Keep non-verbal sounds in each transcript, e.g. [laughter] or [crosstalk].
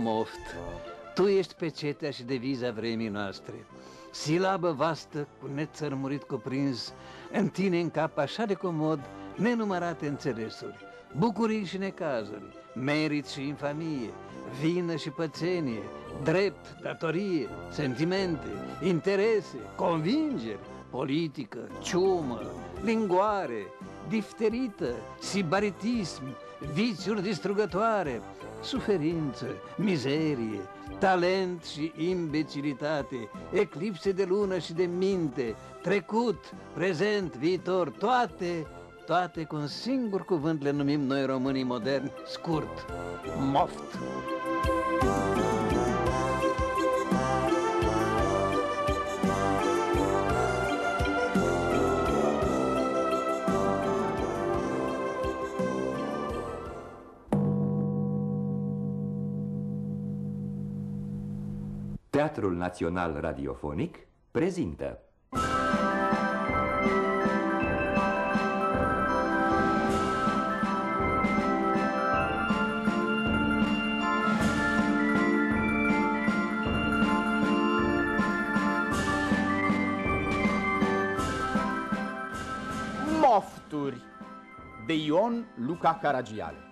O, moft, tu ești pecetea și deviza vremii noastre. Silabă vastă, cu nețărmurit cuprins, în tine în cap așa de comod, nenumărate înțelesuri, bucurii și necazuri, merit și infamie, vină și pățenie, drept, datorie, sentimente, interese, convingeri, politică, ciumă, lingoare, difterită, sibaritism, viciuri distrugătoare, suferință, mizerie, talent și imbecilitate, eclipse de lună și de minte, trecut, prezent, viitor, toate, toate cu un singur cuvânt le numim noi românii moderni, scurt, moft. Teatrul Național Radiofonic prezintă. Mofturi de Ion Luca Caragiale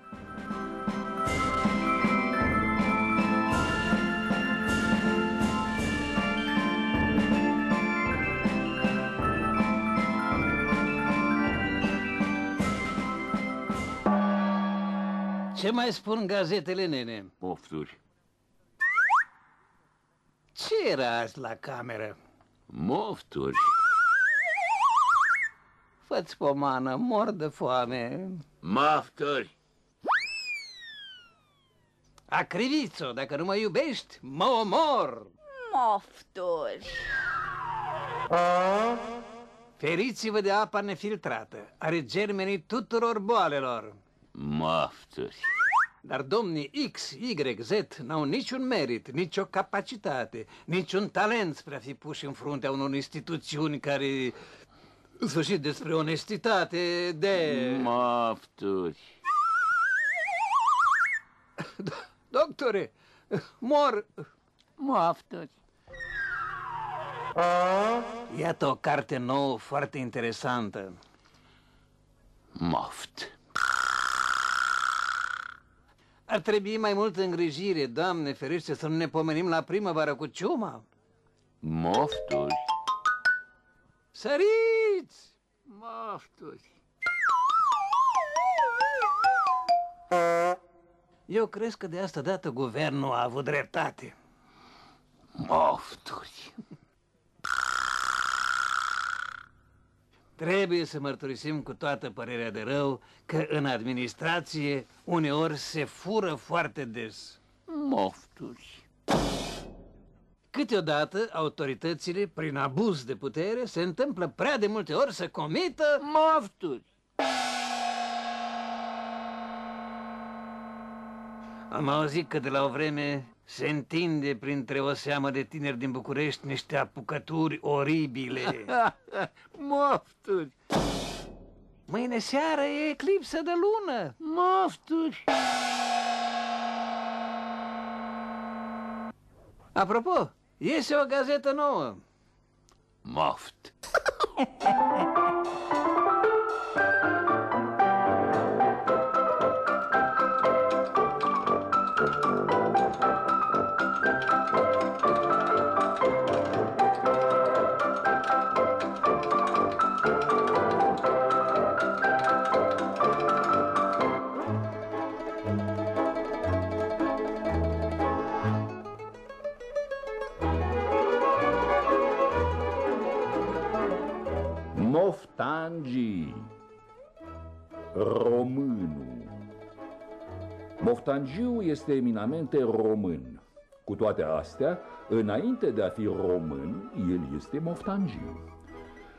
Ce mai spun gazetele, nene? Pofturi. Ce era azi la cameră? Mofturi. Fă-ți pomană, mor de foame. Mofturi. Acriviți-o, dacă nu mă iubești, mă omor! Mofturi. Feriți-vă de apa nefiltrată, are germenii tuturor boalelor. Mofturi. Dar domnii X, Y, Z n-au niciun merit, nicio capacitate, niciun talent spre a fi puși în fruntea unor instituțiuni care, în sfârșit, despre onestitate, de... Mofturi. Doctore, mor... Mofturi. Iată o carte nouă foarte interesantă. Moft. Ar trebui mai multă îngrijire, Doamne ferește, să nu ne pomenim la primăvară cu ciuma. Mofturi. Săriți! Mofturi. Eu cred că de asta dată guvernul a avut dreptate. Mofturi. Trebuie să mărturisim cu toată părerea de rău că în administrație uneori se fură foarte des. Mofturi. Câteodată autoritățile, prin abuz de putere, se întâmplă prea de multe ori să comită Mofturi. Am auzit că de la o vreme se întinde printre o seamă de tineri din București niște apucături oribile. [laughs] Mofturi. Mâine seară e eclipsă de lună. Mofturi. Apropo, iese o gazetă nouă. Moft. [laughs] Moftangii Românul Moftangiu este eminamente român. Cu toate astea, înainte de a fi român, el este moftangiu.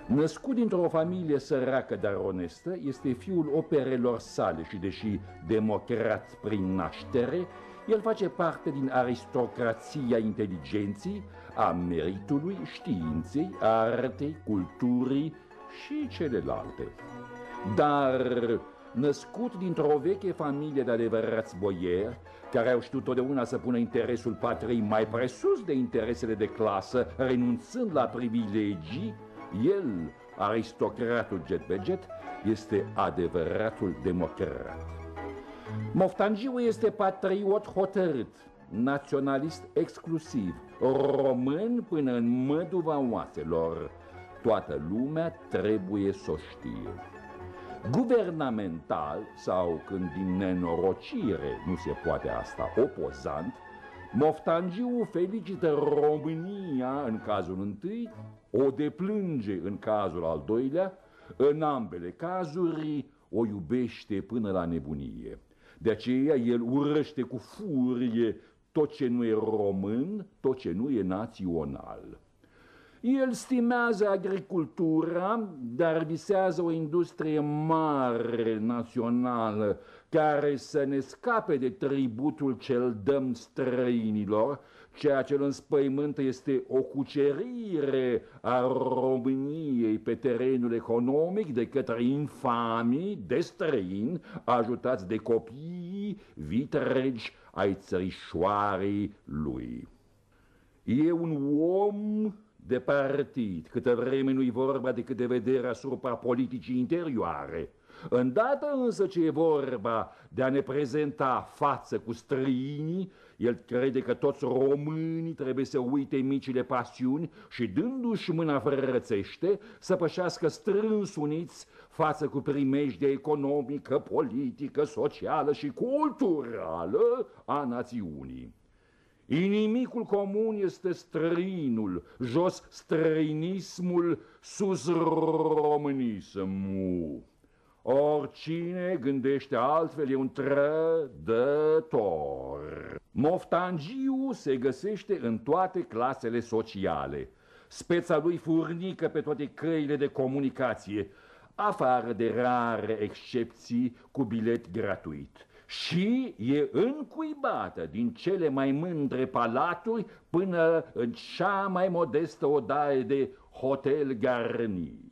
Născut dintr-o familie săracă, dar onestă, este fiul operelor sale și, deși democrat prin naștere, el face parte din aristocrația inteligenții, a meritului, științei, artei, culturii și celelalte. Dar născut dintr-o veche familie de adevărați boieri, care au știut totdeauna să pună interesul patriei mai presus de interesele de clasă, renunțând la privilegii, el, aristocratul jet jet, este adevăratul democrat. Moftangiu este patriot hotărât, naționalist exclusiv, român până în măduva oaselor. Toată lumea trebuie să o știe. Guvernamental sau când din nenorocire nu se poate asta opozant, Moftangiu felicită România în cazul întâi, o deplânge în cazul al doilea, în ambele cazuri o iubește până la nebunie. De aceea el urăște cu furie tot ce nu e român, tot ce nu e național. El stimează agricultura, dar visează o industrie mare, națională, care să ne scape de tributul cel dăm străinilor, ceea ce îl înspăimântă este o cucerire a României pe terenul economic de către infamii de străini, ajutați de copii vitregi ai țărișoarei lui. E un om de partid, câtă vreme nu-i vorba decât de vedere asupra politicii interioare. Îndată însă ce e vorba de a ne prezenta față cu străinii, el crede că toți românii trebuie să uite micile pasiuni și dându-și mâna frățește să pășească strâns uniți față cu primejdea economică, politică, socială și culturală a națiunii. Inimicul comun este străinul, jos străinismul, sus românismul. Oricine gândește altfel e un trădător. Moftangiu se găsește în toate clasele sociale. Speța lui furnică pe toate căile de comunicație, afară de rare excepții cu bilet gratuit și e încuibată din cele mai mândre palaturi până în cea mai modestă odaie de hotel Garni.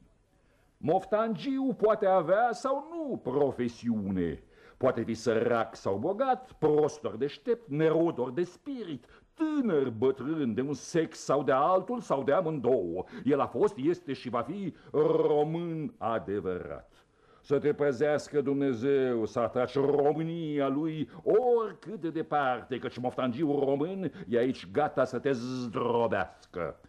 Moftangiu poate avea sau nu profesiune, poate fi sărac sau bogat, prostor deștept, nerodor de spirit, tânăr, bătrân, de un sex sau de altul sau de amândouă. El a fost, este și va fi român adevărat. Să te păzească Dumnezeu, să ataci România lui oricât de departe, căci moftangiul român e aici gata să te zdrobească.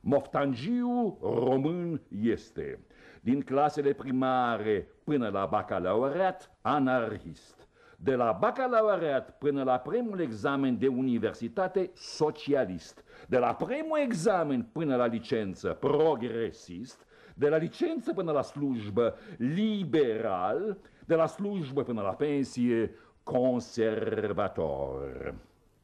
Moftangiu român este, din clasele primare până la bacalaureat, anarhist. De la bacalaureat până la primul examen de universitate, socialist. De la primul examen până la licență, progresist de la licență până la slujbă liberal, de la slujbă până la pensie conservator.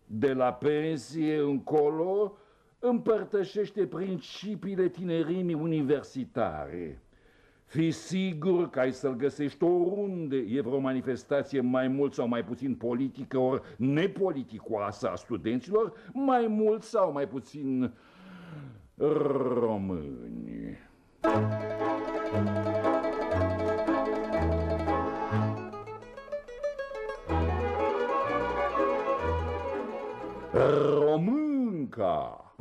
De la pensie încolo împărtășește principiile tinerimii universitare. Fii sigur că ai să-l găsești oriunde e vreo manifestație mai mult sau mai puțin politică ori nepoliticoasă a studenților, mai mult sau mai puțin români. Românca.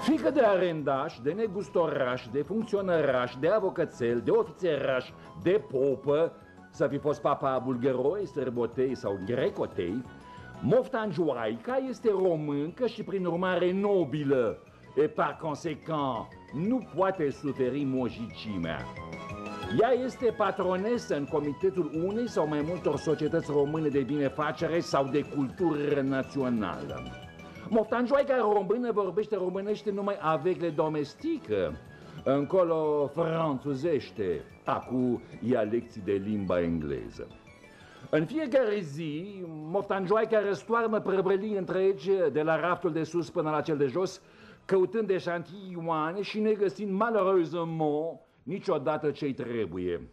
Fică de arendaș, de negustoraș, de funcționăraș, de avocățel, de ofițeraș, de popă, să fi fost papa bulgăroi, sărbotei sau grecotei, Moftanjoaica este româncă și prin urmare nobilă e par conséquent nu poate suferi mojicimea. Ea este patronesă în comitetul unei sau mai multor societăți române de binefacere sau de cultură națională. Moftanjoaica română vorbește românește numai avecle domestică, încolo franțuzește, acu ia lecții de limba engleză. În fiecare zi, moftanjoaica răstoarnă prăbălii întregi de la raftul de sus până la cel de jos, căutând eșantioane și negăsind malheureusement niciodată ce-i trebuie.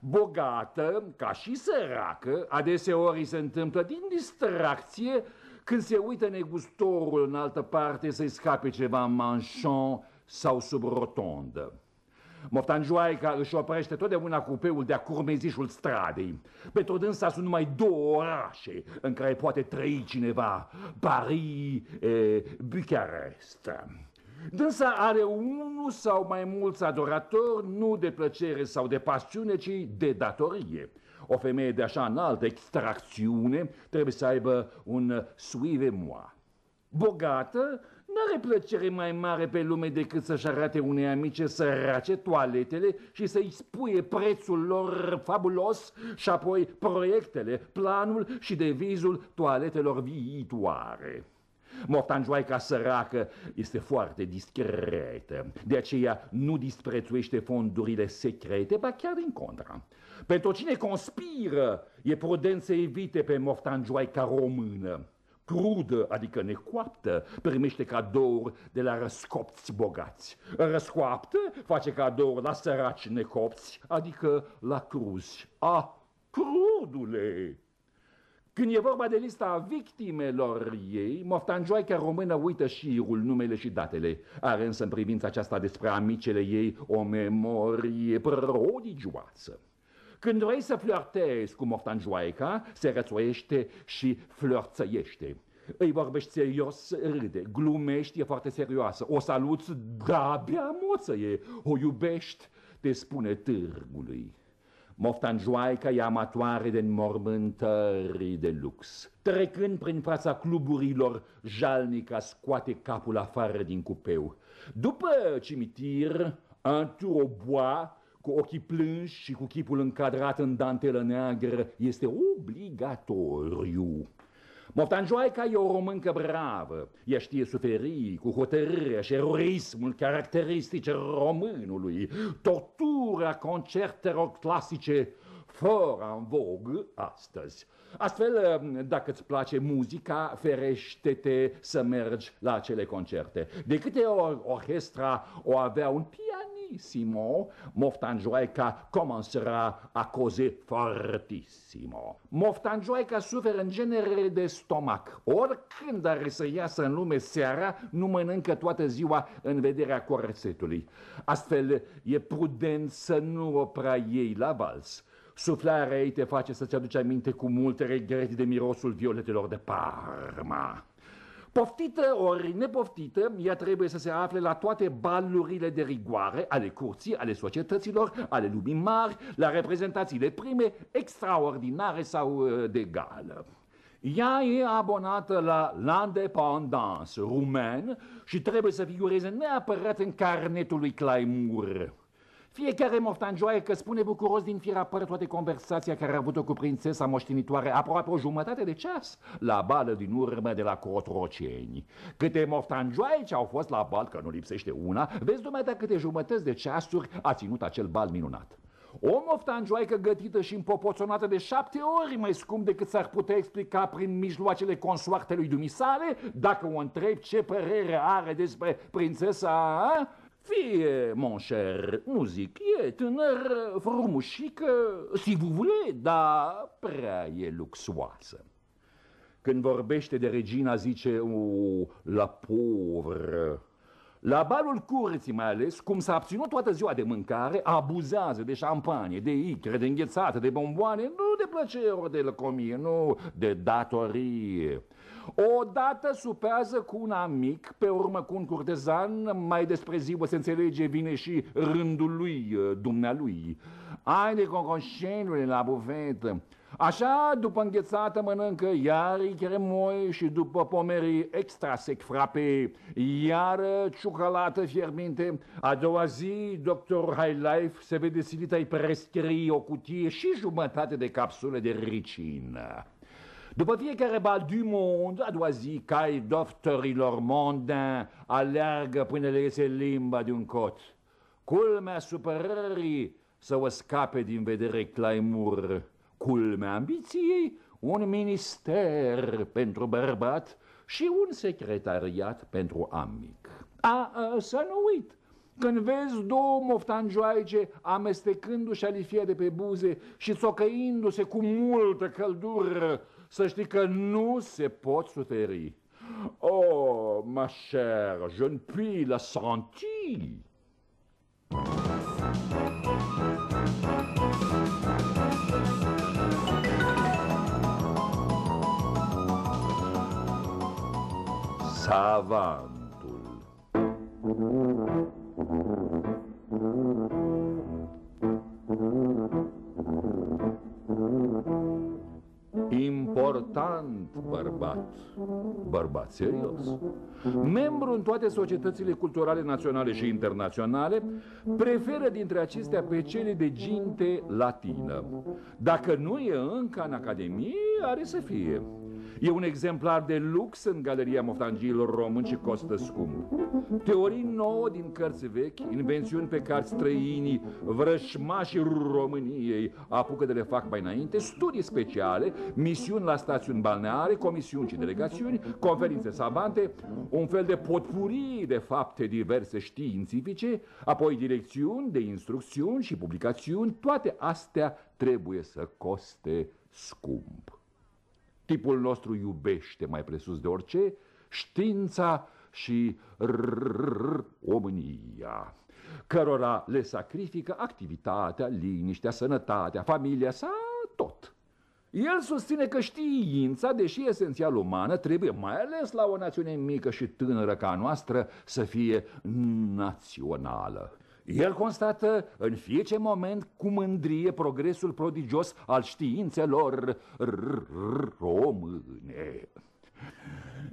Bogată, ca și săracă, adeseori se întâmplă din distracție când se uită negustorul în altă parte să-i scape ceva manchon sau sub rotondă. Moftanjoaica își oprește totdeauna cupeul de-a curmezișul stradei. Pentru dânsa sunt numai două orașe în care poate trăi cineva, Paris e Bucarest. Dânsa are unul sau mai mulți adoratori, nu de plăcere sau de pasiune, ci de datorie. O femeie de așa înaltă extracțiune trebuie să aibă un suive-moi. Bogată, N-are plăcere mai mare pe lume decât să-și arate unei amice sărace toaletele și să-i spuie prețul lor fabulos și apoi proiectele, planul și devizul toaletelor viitoare. Moftanjoaica săracă este foarte discretă, de aceea nu disprețuiește fondurile secrete, ba chiar din contra. Pentru cine conspiră, e prudent să evite pe moftanjoaica română crudă, adică necoaptă, primește cadouri de la răscopți bogați. Răscoaptă face cadouri la săraci necopți, adică la cruzi. A, crudule! Când e vorba de lista victimelor ei, moftanjoaica română uită șirul, numele și datele. Are însă în privința aceasta despre amicele ei o memorie prodigioasă. Când vrei să flirtezi cu moftanjoaica, se rățoiește și flirțăiește. Îi vorbești serios, râde, glumești, e foarte serioasă. O saluți, da, abia moță e. O iubești, te spune târgului. Moftanjoaica e amatoare de înmormântări de lux. Trecând prin fața cluburilor, jalnica scoate capul afară din cupeu. După cimitir, un tour au bois, cu ochii plânși și cu chipul încadrat în dantelă neagră, este obligatoriu. Moftanjoaica e o româncă bravă. Ea știe suferi cu hotărârea și eroismul caracteristice românului, tortura concertelor clasice fără în vog astăzi. Astfel, dacă îți place muzica, ferește-te să mergi la acele concerte. De câte ori orchestra o avea un pian fortissimo, Moftanjoaica commencera a causer fortissimo. Moftanjoaica suferă în genere de stomac. Oricând are să iasă în lume seara, nu mănâncă toată ziua în vederea corsetului. Astfel, e prudent să nu o prea ei la vals. Suflarea ei te face să-ți aduci aminte cu multe regrete de mirosul violetelor de Parma. Poftită ori nepoftită, ea trebuie să se afle la toate balurile de rigoare ale curții, ale societăților, ale lumii mari, la reprezentațiile prime, extraordinare sau uh, de gală. Ea e abonată la l'Independance rumen și trebuie să figureze neapărat în carnetul lui Claimur. Fiecare moftanjoaie că spune bucuros din fir apăr toate conversația care a avut-o cu prințesa moștenitoare aproape o jumătate de ceas la bală din urmă de la Cotroceni. Câte moftanjoaie ce au fost la bal, că nu lipsește una, vezi dumneata câte jumătăți de ceasuri a ținut acel bal minunat. O moftanjoaică gătită și împopoțonată de șapte ori mai scump decât s-ar putea explica prin mijloacele consoartelui dumisale, dacă o întreb ce părere are despre prințesa... A? Fie, mon cher, nu zic, e tânăr, frumușică, si vous voulez, dar prea e luxoasă. Când vorbește de regina, zice, o, la povră. La balul curții mai ales, cum s-a abținut toată ziua de mâncare, abuzează de șampanie, de icre, de înghețată, de bomboane, nu de plăcere ori de lăcomie, nu, de datorie. Odată supează cu un amic, pe urmă cu un curtezan, mai despre ziua se înțelege, vine și rândul lui, dumnealui. Ai de concoșenule la bufetă. Așa, după înghețată mănâncă iar cremoi și după pomerii extra sec frape, iar ciucalată fierbinte. A doua zi, doctor High Life se vede silit ai prescrii o cutie și jumătate de capsule de ricină. După fiecare bal du monde, a doua zi, cai doctorilor mondain aleargă până le iese limba de un cot. Culmea supărării să o scape din vedere Claimur. Culmea ambiției, un minister pentru bărbat și un secretariat pentru amic. A, a să nu uit, când vezi două moftanjoaice amestecându-și alifia de pe buze și țocăindu-se cu multă căldură să știi că nu se pot suferi. Oh, ma chère, je ne puis la sentir. Savantul. Important bărbat, bărbat serios, membru în toate societățile culturale naționale și internaționale, preferă dintre acestea pe cele de ginte latină. Dacă nu e încă în Academie, are să fie. E un exemplar de lux în Galeria Moftangiilor Români și costă scump. Teorii nouă din cărți vechi, invențiuni pe care străinii, vrășmașii României apucă de le fac mai înainte, studii speciale, misiuni la stațiuni balneare, comisiuni și delegațiuni, conferințe savante, un fel de potpurii de fapte diverse științifice, apoi direcțiuni de instrucțiuni și publicațiuni, toate astea trebuie să coste scump. Tipul nostru iubește mai presus de orice știința și omânia, cărora le sacrifică activitatea, liniștea, sănătatea, familia sa, tot. El susține că știința, deși esențial umană, trebuie, mai ales la o națiune mică și tânără ca a noastră, să fie națională. El constată în fiecare moment cu mândrie progresul prodigios al științelor române.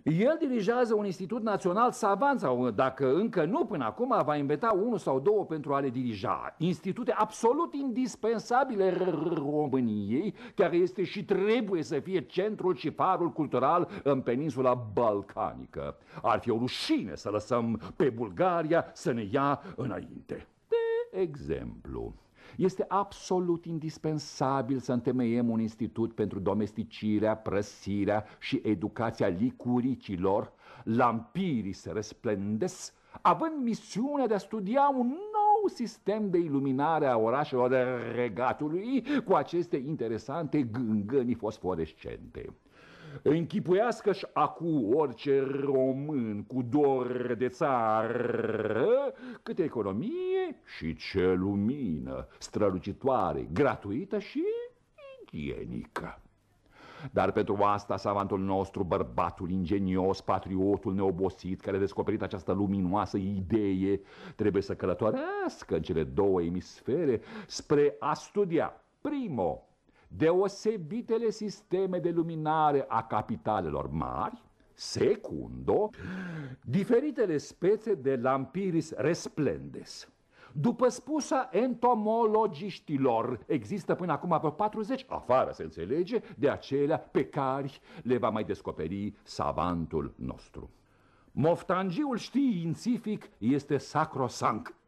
El dirigează un institut național savant sau, dacă încă nu până acum, va inventa unul sau două pentru a le dirija. Institute absolut indispensabile României, care este și trebuie să fie centrul și farul cultural în peninsula balcanică. Ar fi o rușine să lăsăm pe Bulgaria să ne ia înainte. De exemplu, este absolut indispensabil să întemeiem un institut pentru domesticirea, prăsirea și educația licuricilor, lampirii se resplendes, având misiunea de a studia un nou sistem de iluminare a orașelor regatului cu aceste interesante gângănii fosforescente. Închipuiască-și acu orice român cu dor de țară câte economie și ce lumină strălucitoare, gratuită și igienică. Dar pentru asta savantul nostru, bărbatul ingenios, patriotul neobosit, care a descoperit această luminoasă idee, trebuie să călătorească în cele două emisfere spre a studia, primo, deosebitele sisteme de luminare a capitalelor mari, secundo, diferitele spețe de lampiris resplendes. După spusa entomologiștilor, există până acum pe 40, afară se înțelege, de acelea pe care le va mai descoperi savantul nostru. Moftangiul științific este sacrosanct.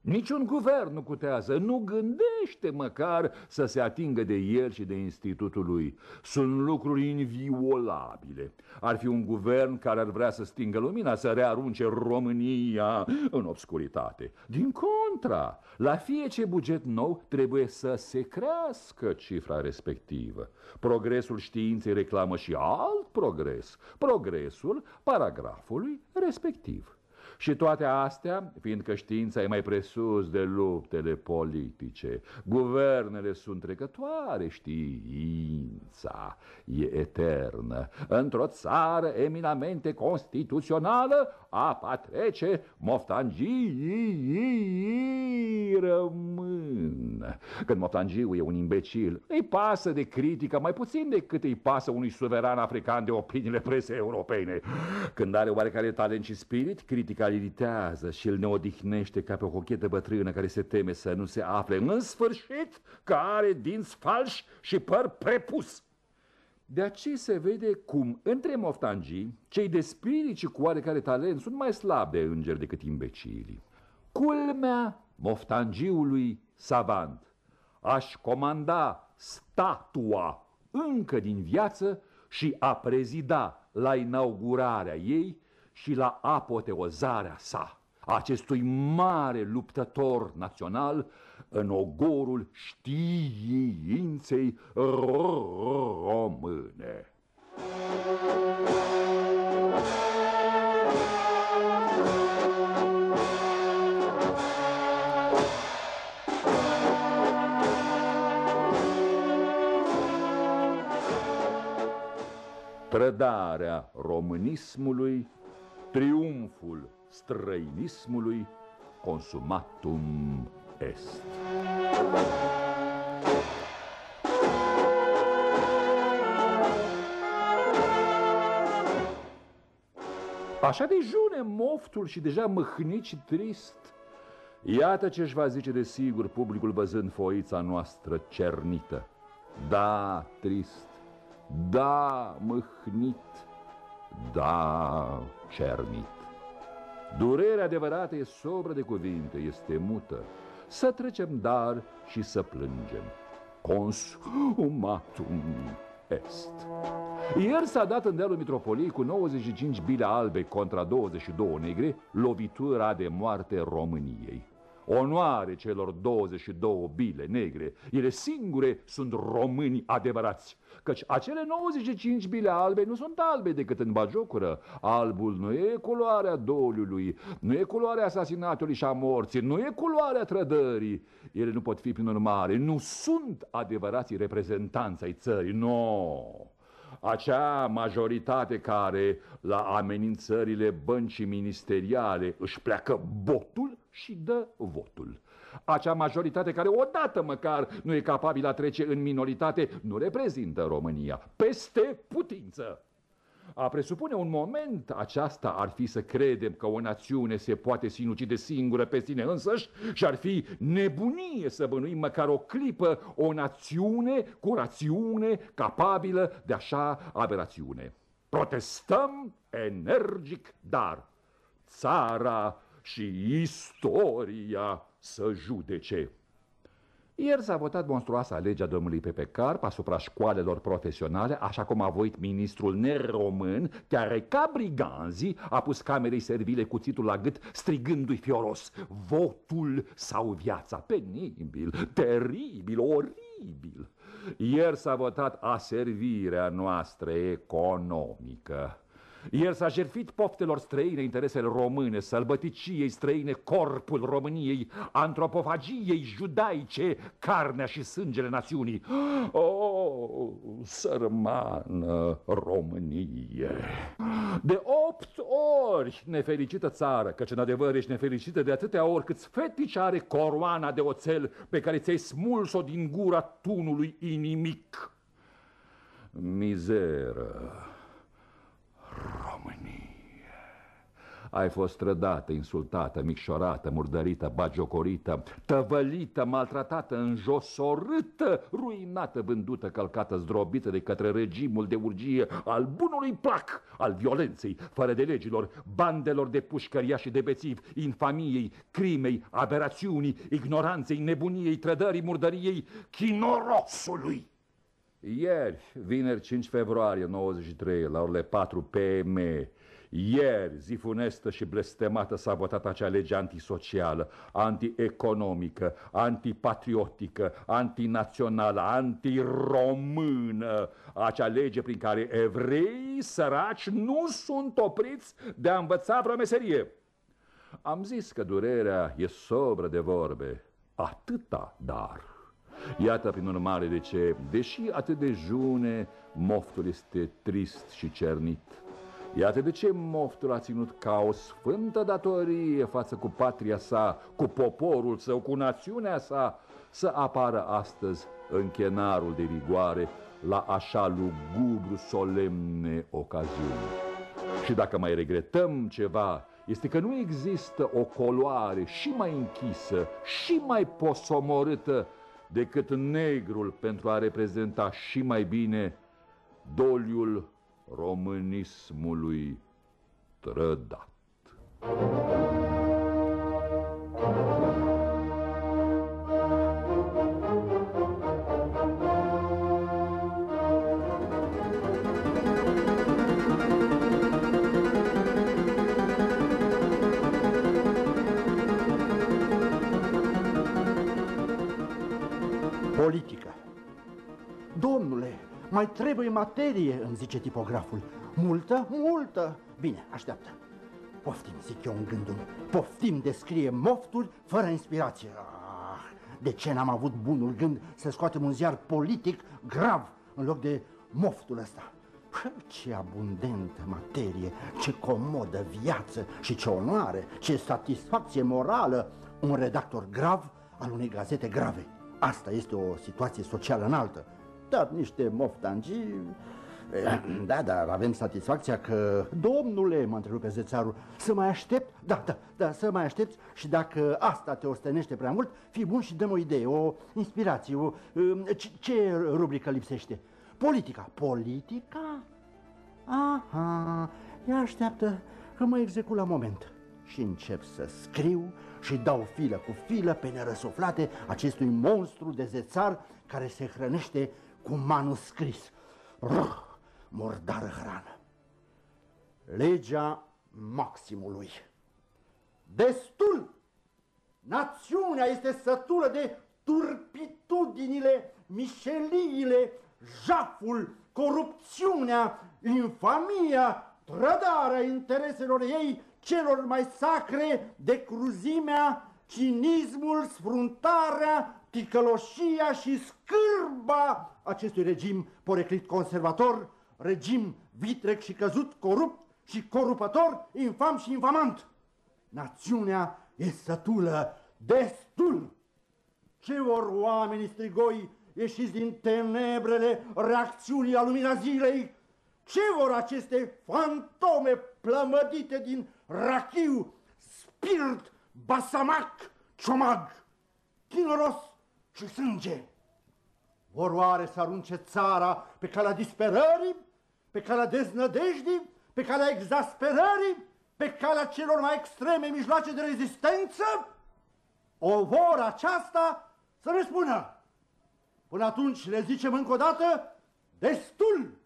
Niciun guvern nu cutează, nu gândește măcar să se atingă de el și de institutul lui. Sunt lucruri inviolabile. Ar fi un guvern care ar vrea să stingă lumina, să rearunce România în obscuritate. Din contra, la fiecare buget nou trebuie să se crească cifra respectivă. Progresul științei reclamă și alt progres, progresul paragrafului respectiv. Și toate astea, fiindcă știința e mai presus de luptele politice, guvernele sunt trecătoare, știința e eternă. Într-o țară eminamente constituțională, apa trece, moftangii rămân. Când moftangiul e un imbecil, îi pasă de critică mai puțin decât îi pasă unui suveran african de opiniile presei europene. Când are oarecare talent și spirit, critica îl iritează și îl neodihnește ca pe o cochetă bătrână care se teme să nu se afle în sfârșit că are dinți falși și păr prepus. De aceea se vede cum între moftangii, cei de spirit și cu oarecare talent sunt mai slabi de îngeri decât imbecilii. Culmea moftangiului savant aș comanda statua încă din viață și a prezida la inaugurarea ei și la apoteozarea sa acestui mare luptător național în ogorul științei române. Trădarea românismului triumful străinismului, consumatum est. Așa de june moftul și deja mâhnit și trist. Iată ce își va zice de sigur publicul văzând foița noastră cernită. Da, trist, da, mâhnit, da, cernit. Durerea adevărată e sobră de cuvinte, este mută. Să trecem dar și să plângem. Consumatum est. Ieri s-a dat în dealul Mitropoliei cu 95 bile albe contra 22 negre lovitura de moarte României. Onoare celor 22 bile negre, ele singure sunt români adevărați, căci acele 95 bile albe nu sunt albe decât în bagiocură. Albul nu e culoarea doliului, nu e culoarea asasinatului și a morții, nu e culoarea trădării. Ele nu pot fi, prin urmare, nu sunt adevărații reprezentanți ai țării, nu. No acea majoritate care la amenințările băncii ministeriale își pleacă botul și dă votul. Acea majoritate care odată măcar nu e capabilă a trece în minoritate nu reprezintă România. Peste putință! A presupune un moment aceasta ar fi să credem că o națiune se poate sinucide singură pe sine însăși și ar fi nebunie să bănuim măcar o clipă o națiune cu rațiune capabilă de așa aberațiune. Protestăm energic, dar țara și istoria să judece. Ieri s-a votat monstruoasa legea domnului Pepe Carp asupra școalelor profesionale, așa cum a voit ministrul neromân, care ca briganzii a pus camerei servile cuțitul la gât, strigându-i fioros, votul sau viața, penibil, teribil, oribil. Ieri s-a votat aservirea noastră economică. El s-a jertfit poftelor străine interesele române, sălbăticiei străine corpul României, antropofagiei judaice, carnea și sângele națiunii. Oh, sărmană Românie! De opt ori nefericită țară, căci în adevăr ești nefericită de atâtea ori cât fetici are coroana de oțel pe care ți-ai smuls-o din gura tunului inimic. Mizeră! Românie. Ai fost trădată, insultată, micșorată, murdărită, bagiocorită, tăvălită, maltratată, înjosorâtă, ruinată, vândută, călcată, zdrobită de către regimul de urgie al bunului plac, al violenței, fără de legilor, bandelor de pușcăria și de bețiv, infamiei, crimei, aberațiunii, ignoranței, nebuniei, trădării, murdăriei, chinorosului. Ieri, vineri 5 februarie 93, la orele 4 PM, ieri, zi funestă și blestemată s-a votat acea lege antisocială, antieconomică, antipatriotică, antinațională, antiromână, acea lege prin care evrei săraci nu sunt opriți de a învăța vreo meserie. Am zis că durerea e sobră de vorbe, atâta dar. Iată prin urmare de ce, deși atât de june, moftul este trist și cernit. Iată de ce moftul a ținut ca o sfântă datorie față cu patria sa, cu poporul său, cu națiunea sa, să apară astăzi în chenarul de rigoare la așa lugubru solemne ocaziuni. Și dacă mai regretăm ceva, este că nu există o coloare și mai închisă și mai posomorâtă decât negrul pentru a reprezenta și mai bine doliul românismului trădat. Mai trebuie materie, îmi zice tipograful. Multă? Multă! Bine, așteaptă. Poftim, zic eu în gândul. Poftim descrie moftul fără inspirație. Ah, de ce n-am avut bunul gând să scoatem un ziar politic grav în loc de moftul ăsta? Ce abundentă materie, ce comodă viață și ce onoare, ce satisfacție morală un redactor grav al unei gazete grave. Asta este o situație socială înaltă. Dar niște moftangii... Eh, Da, dar avem satisfacția că... Domnule, mă întrerupe zețarul, să mai aștept? Da, da, da, să mai aștepți și dacă asta te ostenește prea mult, fii bun și dăm o idee, o inspirație, o... eh, Ce, ce rubrică lipsește? Politica. Politica? Aha, ea așteaptă că mă execut la moment. Și încep să scriu și dau filă cu filă pe nerăsuflate acestui monstru de zețar care se hrănește cu manuscris. Ruh, mordară hrană. Legea maximului. Destul! Națiunea este sătură de turpitudinile, mișeliile, jaful, corupțiunea, infamia, trădarea intereselor ei celor mai sacre de cruzimea, cinismul, sfruntarea, ticăloșia și scârba acestui regim poreclit conservator, regim vitrec și căzut, corupt și corupător, infam și infamant. Națiunea e sătulă, destul! Ce vor oamenii strigoi ieșiți din tenebrele reacțiunii la lumina zilei? Ce vor aceste fantome plămădite din rachiu, spirit, basamac, ciomag, chinoros și sânge? Vor oare să arunce țara pe calea disperării, pe calea deznădejdii, pe calea exasperării, pe calea celor mai extreme mijloace de rezistență? O vor aceasta să ne spună. Până atunci le zicem încă o dată, destul!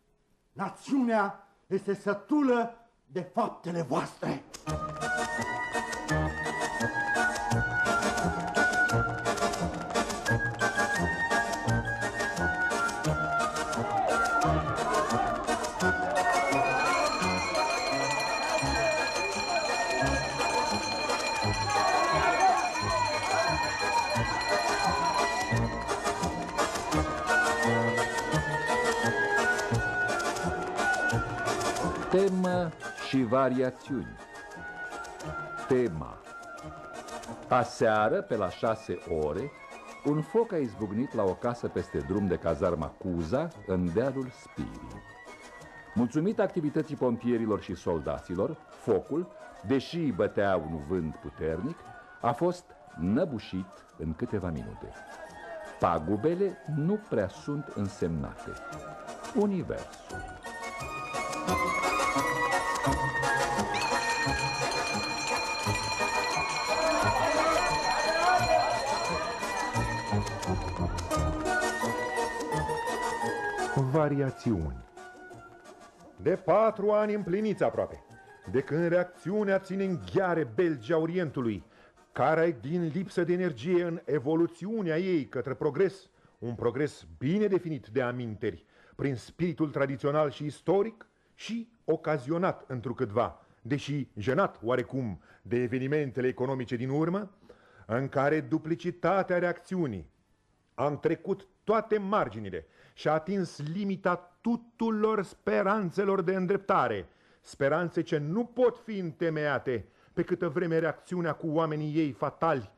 Națiunea este sătulă de faptele voastre. tema și variațiuni Tema Aseară, pe la șase ore, un foc a izbucnit la o casă peste drum de cazarma Cuza, în dealul Spirii. Mulțumit activității pompierilor și soldaților, focul, deși bătea un vânt puternic, a fost năbușit în câteva minute. Pagubele nu prea sunt însemnate. Universul. Variațiuni. De patru ani împliniți aproape, de când reacțiunea ține în gheare Belgia Orientului, care din lipsă de energie în evoluțiunea ei către progres, un progres bine definit de aminteri, prin spiritul tradițional și istoric și ocazionat întrucâtva, deși jenat oarecum de evenimentele economice din urmă, în care duplicitatea reacțiunii a trecut toate marginile și a atins limita tuturor speranțelor de îndreptare, speranțe ce nu pot fi întemeiate pe câtă vreme reacțiunea cu oamenii ei fatali,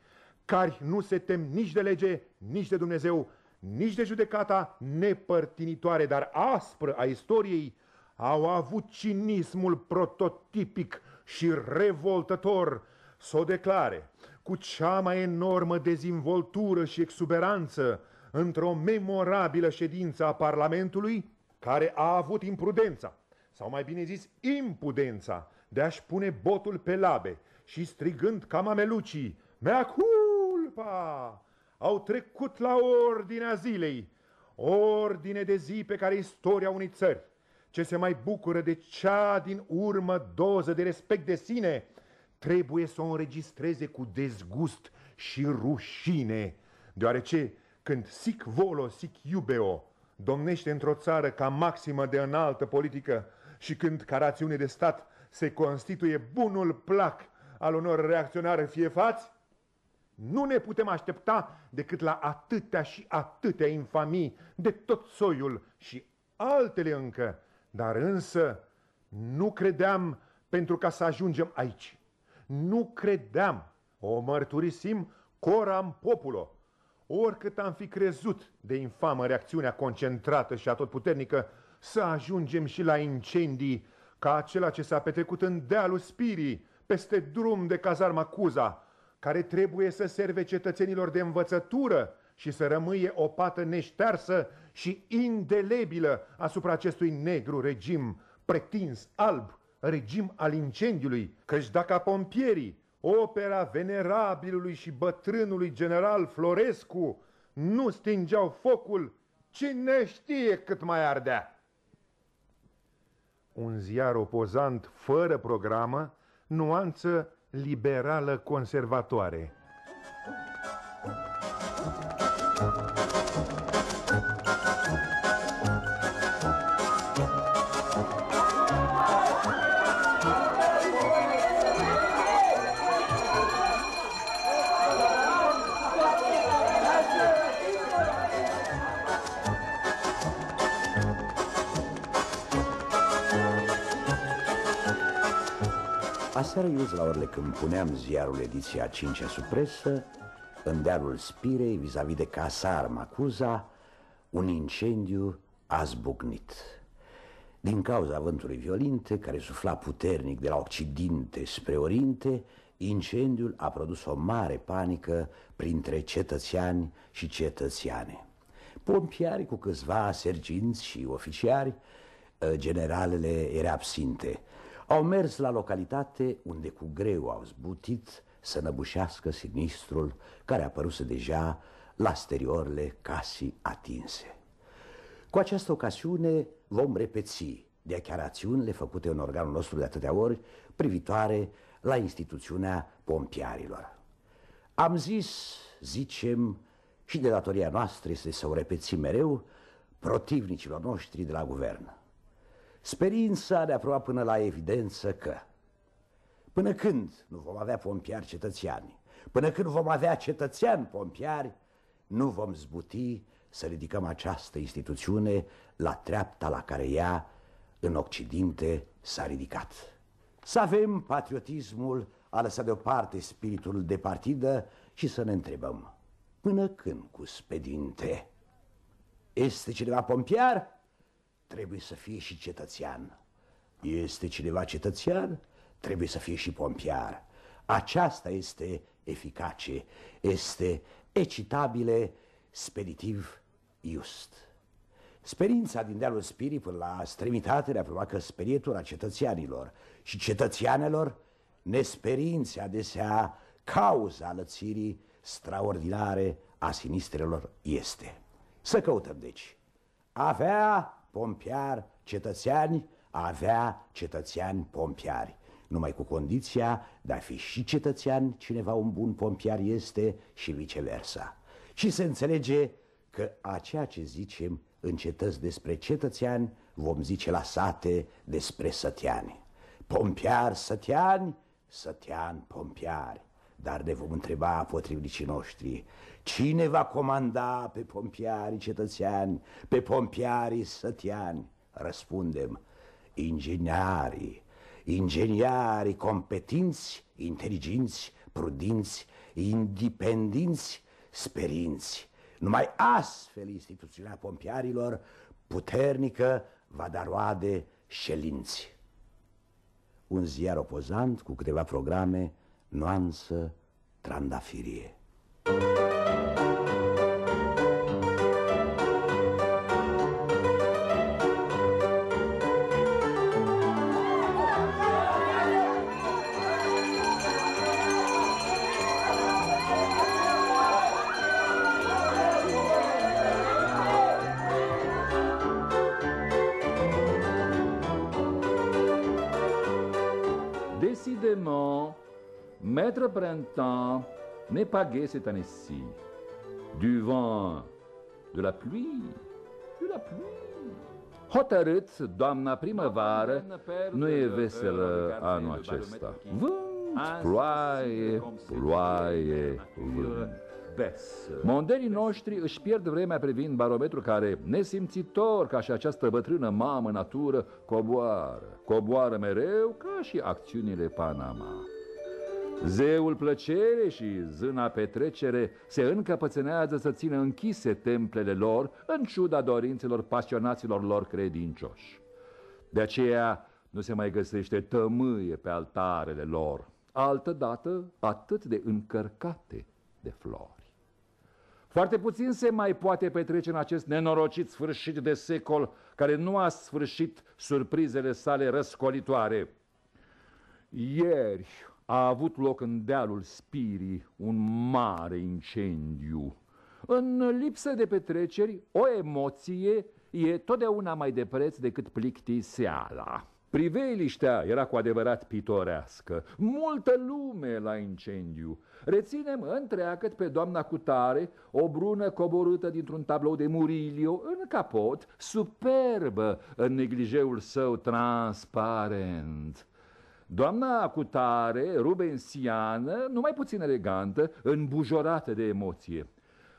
care nu se tem nici de lege, nici de Dumnezeu, nici de judecata nepărtinitoare, dar aspră a istoriei, au avut cinismul prototipic și revoltător să o declare cu cea mai enormă dezvoltură și exuberanță într-o memorabilă ședință a Parlamentului care a avut imprudența, sau mai bine zis impudența, de a-și pune botul pe labe și strigând ca mamelucii, mea culpa, au trecut la ordinea zilei, ordine de zi pe care istoria unei țări, ce se mai bucură de cea din urmă doză de respect de sine, trebuie să o înregistreze cu dezgust și rușine, deoarece când sic volo, sic iubeo domnește într-o țară ca maximă de înaltă politică și când ca rațiune de stat se constituie bunul plac al unor reacționari fiefați, nu ne putem aștepta decât la atâtea și atâtea infamii de tot soiul și altele încă Dar însă nu credeam pentru ca să ajungem aici. Nu credeam, o mărturisim coram populo. Oricât am fi crezut de infamă reacțiunea concentrată și atotputernică, să ajungem și la incendii ca acela ce s-a petrecut în dealul Spirii, peste drum de cazarma Cuza, care trebuie să serve cetățenilor de învățătură și să rămâie o pată neștearsă și indelebilă asupra acestui negru regim pretins alb, regim al incendiului, căci dacă pompierii, opera venerabilului și bătrânului general Florescu, nu stingeau focul, cine știe cât mai ardea. Un ziar opozant fără programă, nuanță liberală conservatoare. Aseară iuzi la orele când puneam ziarul ediția 5 sub presă, în dealul Spirei, vis-a-vis -vis de Casar Macuza, un incendiu a zbucnit. Din cauza vântului violinte, care sufla puternic de la Occidente spre Orinte, incendiul a produs o mare panică printre cetățeani și cetățeane. Pompiari cu câțiva serginți și oficiari, generalele era absinte, au mers la localitate unde cu greu au zbutit să năbușească sinistrul care apăruse deja la steriorele casii atinse. Cu această ocasiune vom repeți declarațiunile făcute în organul nostru de atâtea ori privitoare la instituțiunea pompiarilor. Am zis, zicem, și de datoria noastră este să o repețim mereu protivnicilor noștri de la guvern. Sperința de a proba până la evidență că Până când nu vom avea pompiari cetățeani Până când vom avea cetățeani pompiari Nu vom zbuti să ridicăm această instituțiune La treapta la care ea în Occidente s-a ridicat Să avem patriotismul a lăsat deoparte spiritul de partidă Și să ne întrebăm Până când cu spedinte? Este cineva pompiar? Trebuie să fie și cetățean. Este cineva cetățean, trebuie să fie și pompiar. Aceasta este eficace, este echitabile, speditiv, just. Sperința din dealul Spirii până la stremitate le-a provoacă sperietura cetățeanilor și cetățeanelor nesperințe adesea cauza lățirii straordinare a sinistrelor este. Să căutăm, deci, avea pompiar cetățeani, a avea cetățeani pompiari. Numai cu condiția de a fi și cetățean cineva un bun pompiar este și viceversa. Și se înțelege că a ceea ce zicem în cetăți despre cetățeani vom zice la sate despre săteani. Pompiar săteani, sătean pompiari. Dar ne vom întreba potrivnicii noștri Cine va comanda pe pompiarii cetățeani, pe pompiarii sătiani? Răspundem, ingeniarii, ingeniarii competinți, inteligenți, prudinți, independenți, sperinți. Numai astfel instituțiunea pompiarilor puternică va da roade șelinți. Un ziar opozant cu câteva programe, nuanță, trandafirie. Décidément, n'est pas gai cette année-ci. Du vent, de la pluie, de la pluie. Hotărât, doamna primăvară nu e veselă anul acesta. Vânt, ploaie, ploaie, vânt. best. Mondenii noștri își pierd vremea privind barometru care, nesimțitor ca și această bătrână mamă natură, coboară. Coboară mereu ca și acțiunile Panama. Zeul plăcere și zâna petrecere se încăpățânează să țină închise templele lor, în ciuda dorințelor pasionaților lor credincioși. De aceea nu se mai găsește tămâie pe altarele lor, altădată atât de încărcate de flori. Foarte puțin se mai poate petrece în acest nenorocit sfârșit de secol, care nu a sfârșit surprizele sale răscolitoare. Ieri a avut loc în dealul Spirii un mare incendiu. În lipsă de petreceri, o emoție e totdeauna mai de preț decât plictiseala. Priveliștea era cu adevărat pitorească, multă lume la incendiu. Reținem întreagăt pe doamna Cutare, o brună coborâtă dintr-un tablou de Murilio în capot, superbă în neglijeul său transparent. Doamna Cutare, rubensiană, numai puțin elegantă, îmbujorată de emoție.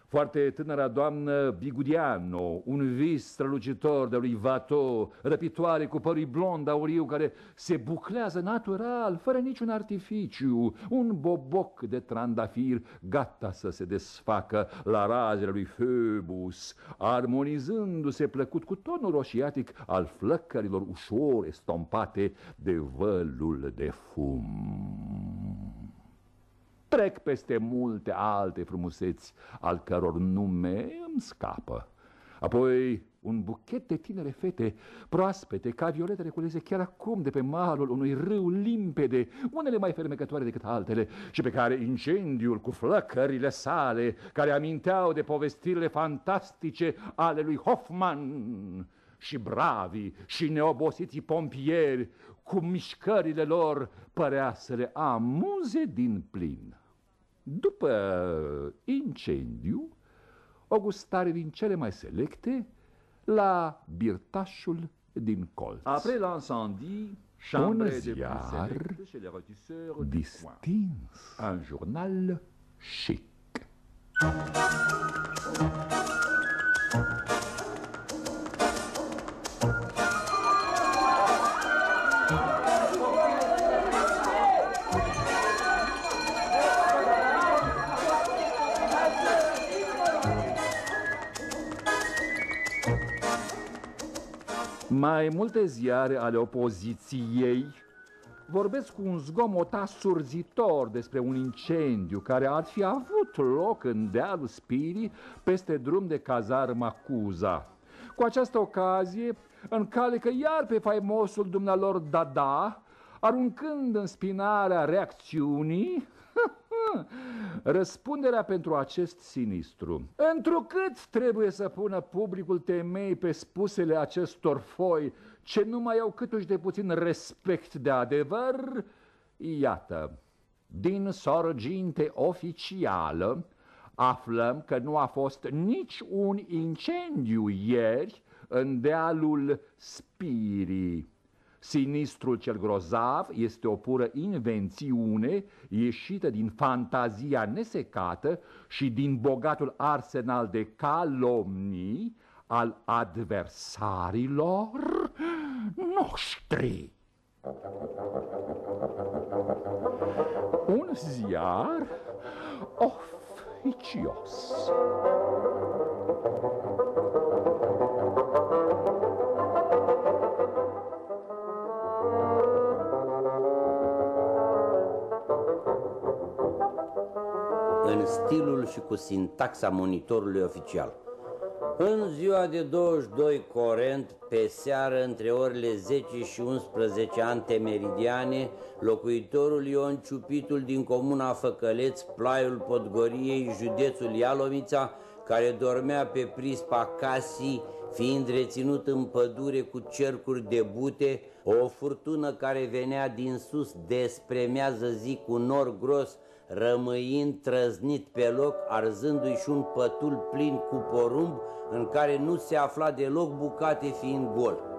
Foarte tânăra doamnă Bigudiano, un vis strălucitor de lui Vato, răpitoare cu părul blond auriu care se buclează natural, fără niciun artificiu, un boboc de trandafir gata să se desfacă la razele lui Phoebus, armonizându-se plăcut cu tonul roșiatic al flăcărilor ușor estompate de vălul de fum. Trec peste multe alte frumuseți, al căror nume îmi scapă. Apoi un buchet de tinere fete, proaspete, ca violetele culese chiar acum de pe malul unui râu limpede, unele mai fermecătoare decât altele, și pe care incendiul cu flăcările sale, care aminteau de povestirile fantastice ale lui Hoffman, și bravi și neobosiții pompieri, cu mișcările lor, părea să le amuze din plin. După incendiu, o gustare din cele mai selecte la birtașul din colț. Après l'incendie, un ziar distins, un jurnal chic. Mai multe ziare ale opoziției vorbesc cu un zgomot asurzitor despre un incendiu care ar fi avut loc în dealul Spirii peste drum de cazarma Cuza. Cu această ocazie încalecă iar pe faimosul dumnealor Dada, aruncând în spinarea reacțiunii Răspunderea pentru acest sinistru. Întrucât trebuie să pună publicul temei pe spusele acestor foi ce nu mai au câtuși de puțin respect de adevăr, iată, din sorginte oficială, aflăm că nu a fost nici un incendiu ieri în dealul Spirii. Sinistrul cel grozav este o pură invențiune ieșită din fantazia nesecată și din bogatul arsenal de calomnii al adversarilor noștri. Un ziar oficios. În stilul și cu sintaxa monitorului oficial. În ziua de 22 corent, pe seară, între orele 10 și 11 ante meridiane, locuitorul Ion Ciupitul din comuna Făcăleț, Plaiul Podgoriei, județul Ialomița, care dormea pe prispa casii, fiind reținut în pădure cu cercuri de bute, o furtună care venea din sus despre mează zi cu nor gros, rămâind trăznit pe loc, arzându-i și un pătul plin cu porumb, în care nu se afla deloc bucate fiind gol.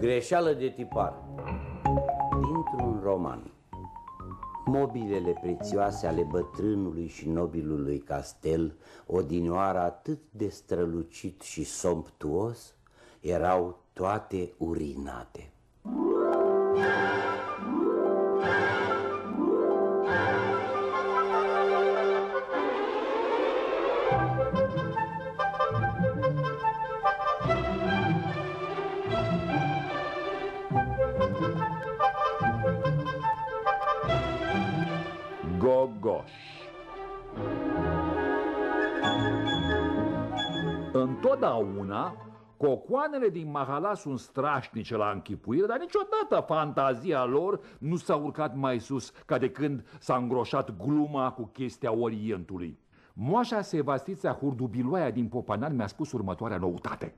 Greșeală de tipar Dintr-un roman Mobilele prețioase ale bătrânului și nobilului castel, odinioară atât de strălucit și somptuos, erau toate urinate. Gogoș Întotdeauna Cocoanele din Mahala sunt strașnice la închipuire, dar niciodată fantazia lor nu s-a urcat mai sus ca de când s-a îngroșat gluma cu chestia Orientului. Moașa Sevastița Hurdubiloaia din Popanan mi-a spus următoarea noutate.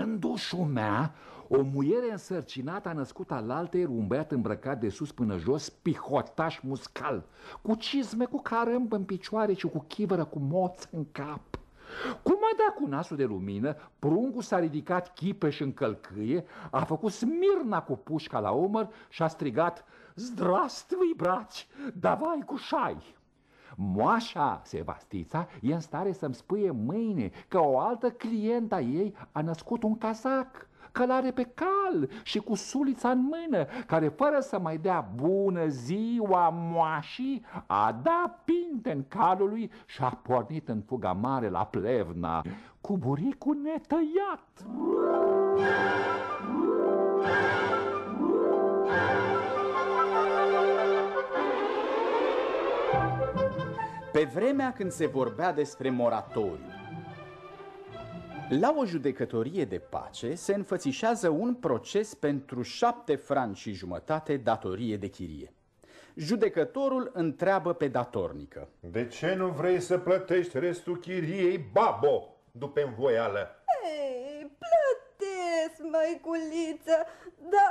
În dușul mea, o muiere însărcinată a născut alaltăieri un băiat îmbrăcat de sus până jos, pihotaș muscal, cu cizme, cu carâmb în picioare și cu chivără cu moț în cap. Cum a dat cu nasul de lumină, pruncul s-a ridicat chipeș în călcâie, a făcut smirna cu pușca la umăr și a strigat Zdrastui, braci, davai cu șai! Moașa, Sevastița, e în stare să-mi spâie mâine că o altă clienta ei a născut un casac călare pe cal și cu sulița în mână, care fără să mai dea bună ziua moașii, a dat pinte în calului și a pornit în fuga mare la Plevna, cu buricul netăiat. Pe vremea când se vorbea despre moratoriu, la o judecătorie de pace se înfățișează un proces pentru șapte franci și jumătate datorie de chirie. Judecătorul întreabă pe datornică. De ce nu vrei să plătești restul chiriei, babo, după învoială? Ei, plătesc, măiculiță, dar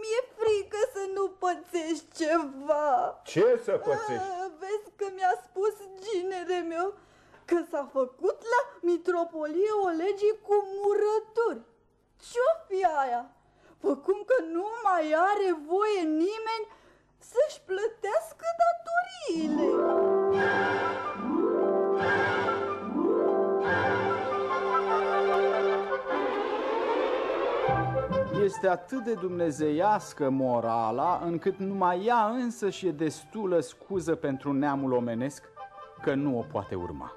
mi-e frică să nu pățești ceva. Ce să pățești? A, vezi că mi-a spus ginele meu că s-a făcut la mitropolie o lege cu murături. Ce-o fi aia? Făcum că nu mai are voie nimeni să-și plătească datoriile. Este atât de dumnezeiască morala încât numai ea însă și e destulă scuză pentru neamul omenesc că nu o poate urma.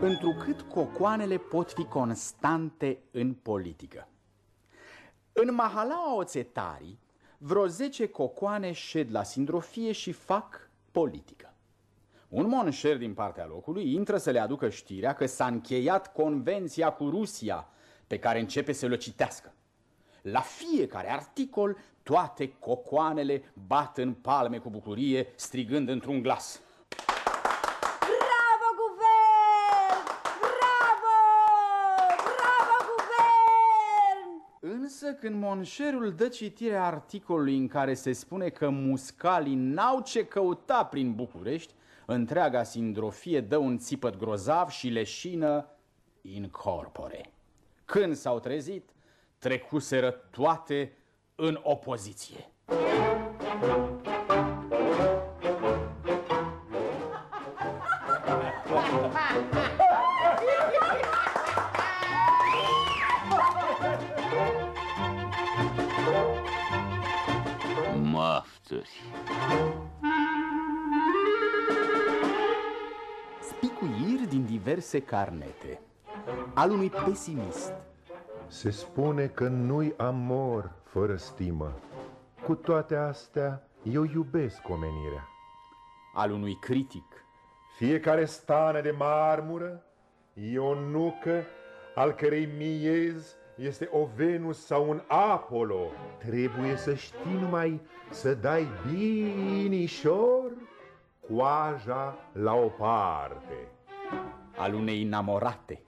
Întrucât cocoanele pot fi constante în politică. În Mahalaua Oțetarii, vreo 10 cocoane șed la sindrofie și fac politică. Un monșer din partea locului intră să le aducă știrea că s-a încheiat convenția cu Rusia, pe care începe să le citească. La fiecare articol, toate cocoanele bat în palme cu bucurie, strigând într-un glas. Bravo, guvern! Bravo! Bravo, guvern! Însă când monșerul dă citire articolului în care se spune că muscalii n-au ce căuta prin București, întreaga sindrofie dă un țipăt grozav și leșină in corpore. Când s-au trezit, trecuseră toate în opoziție. Mofturi. Spicuiri din diverse carnete al unui pesimist, Se spune că nu-i amor fără stimă. Cu toate astea, eu iubesc omenirea. al unui critic, Fiecare stană de marmură e o nucă al cărei miez este o Venus sau un Apollo. Trebuie să știi numai să dai binișor coaja la o parte. al unei namorate,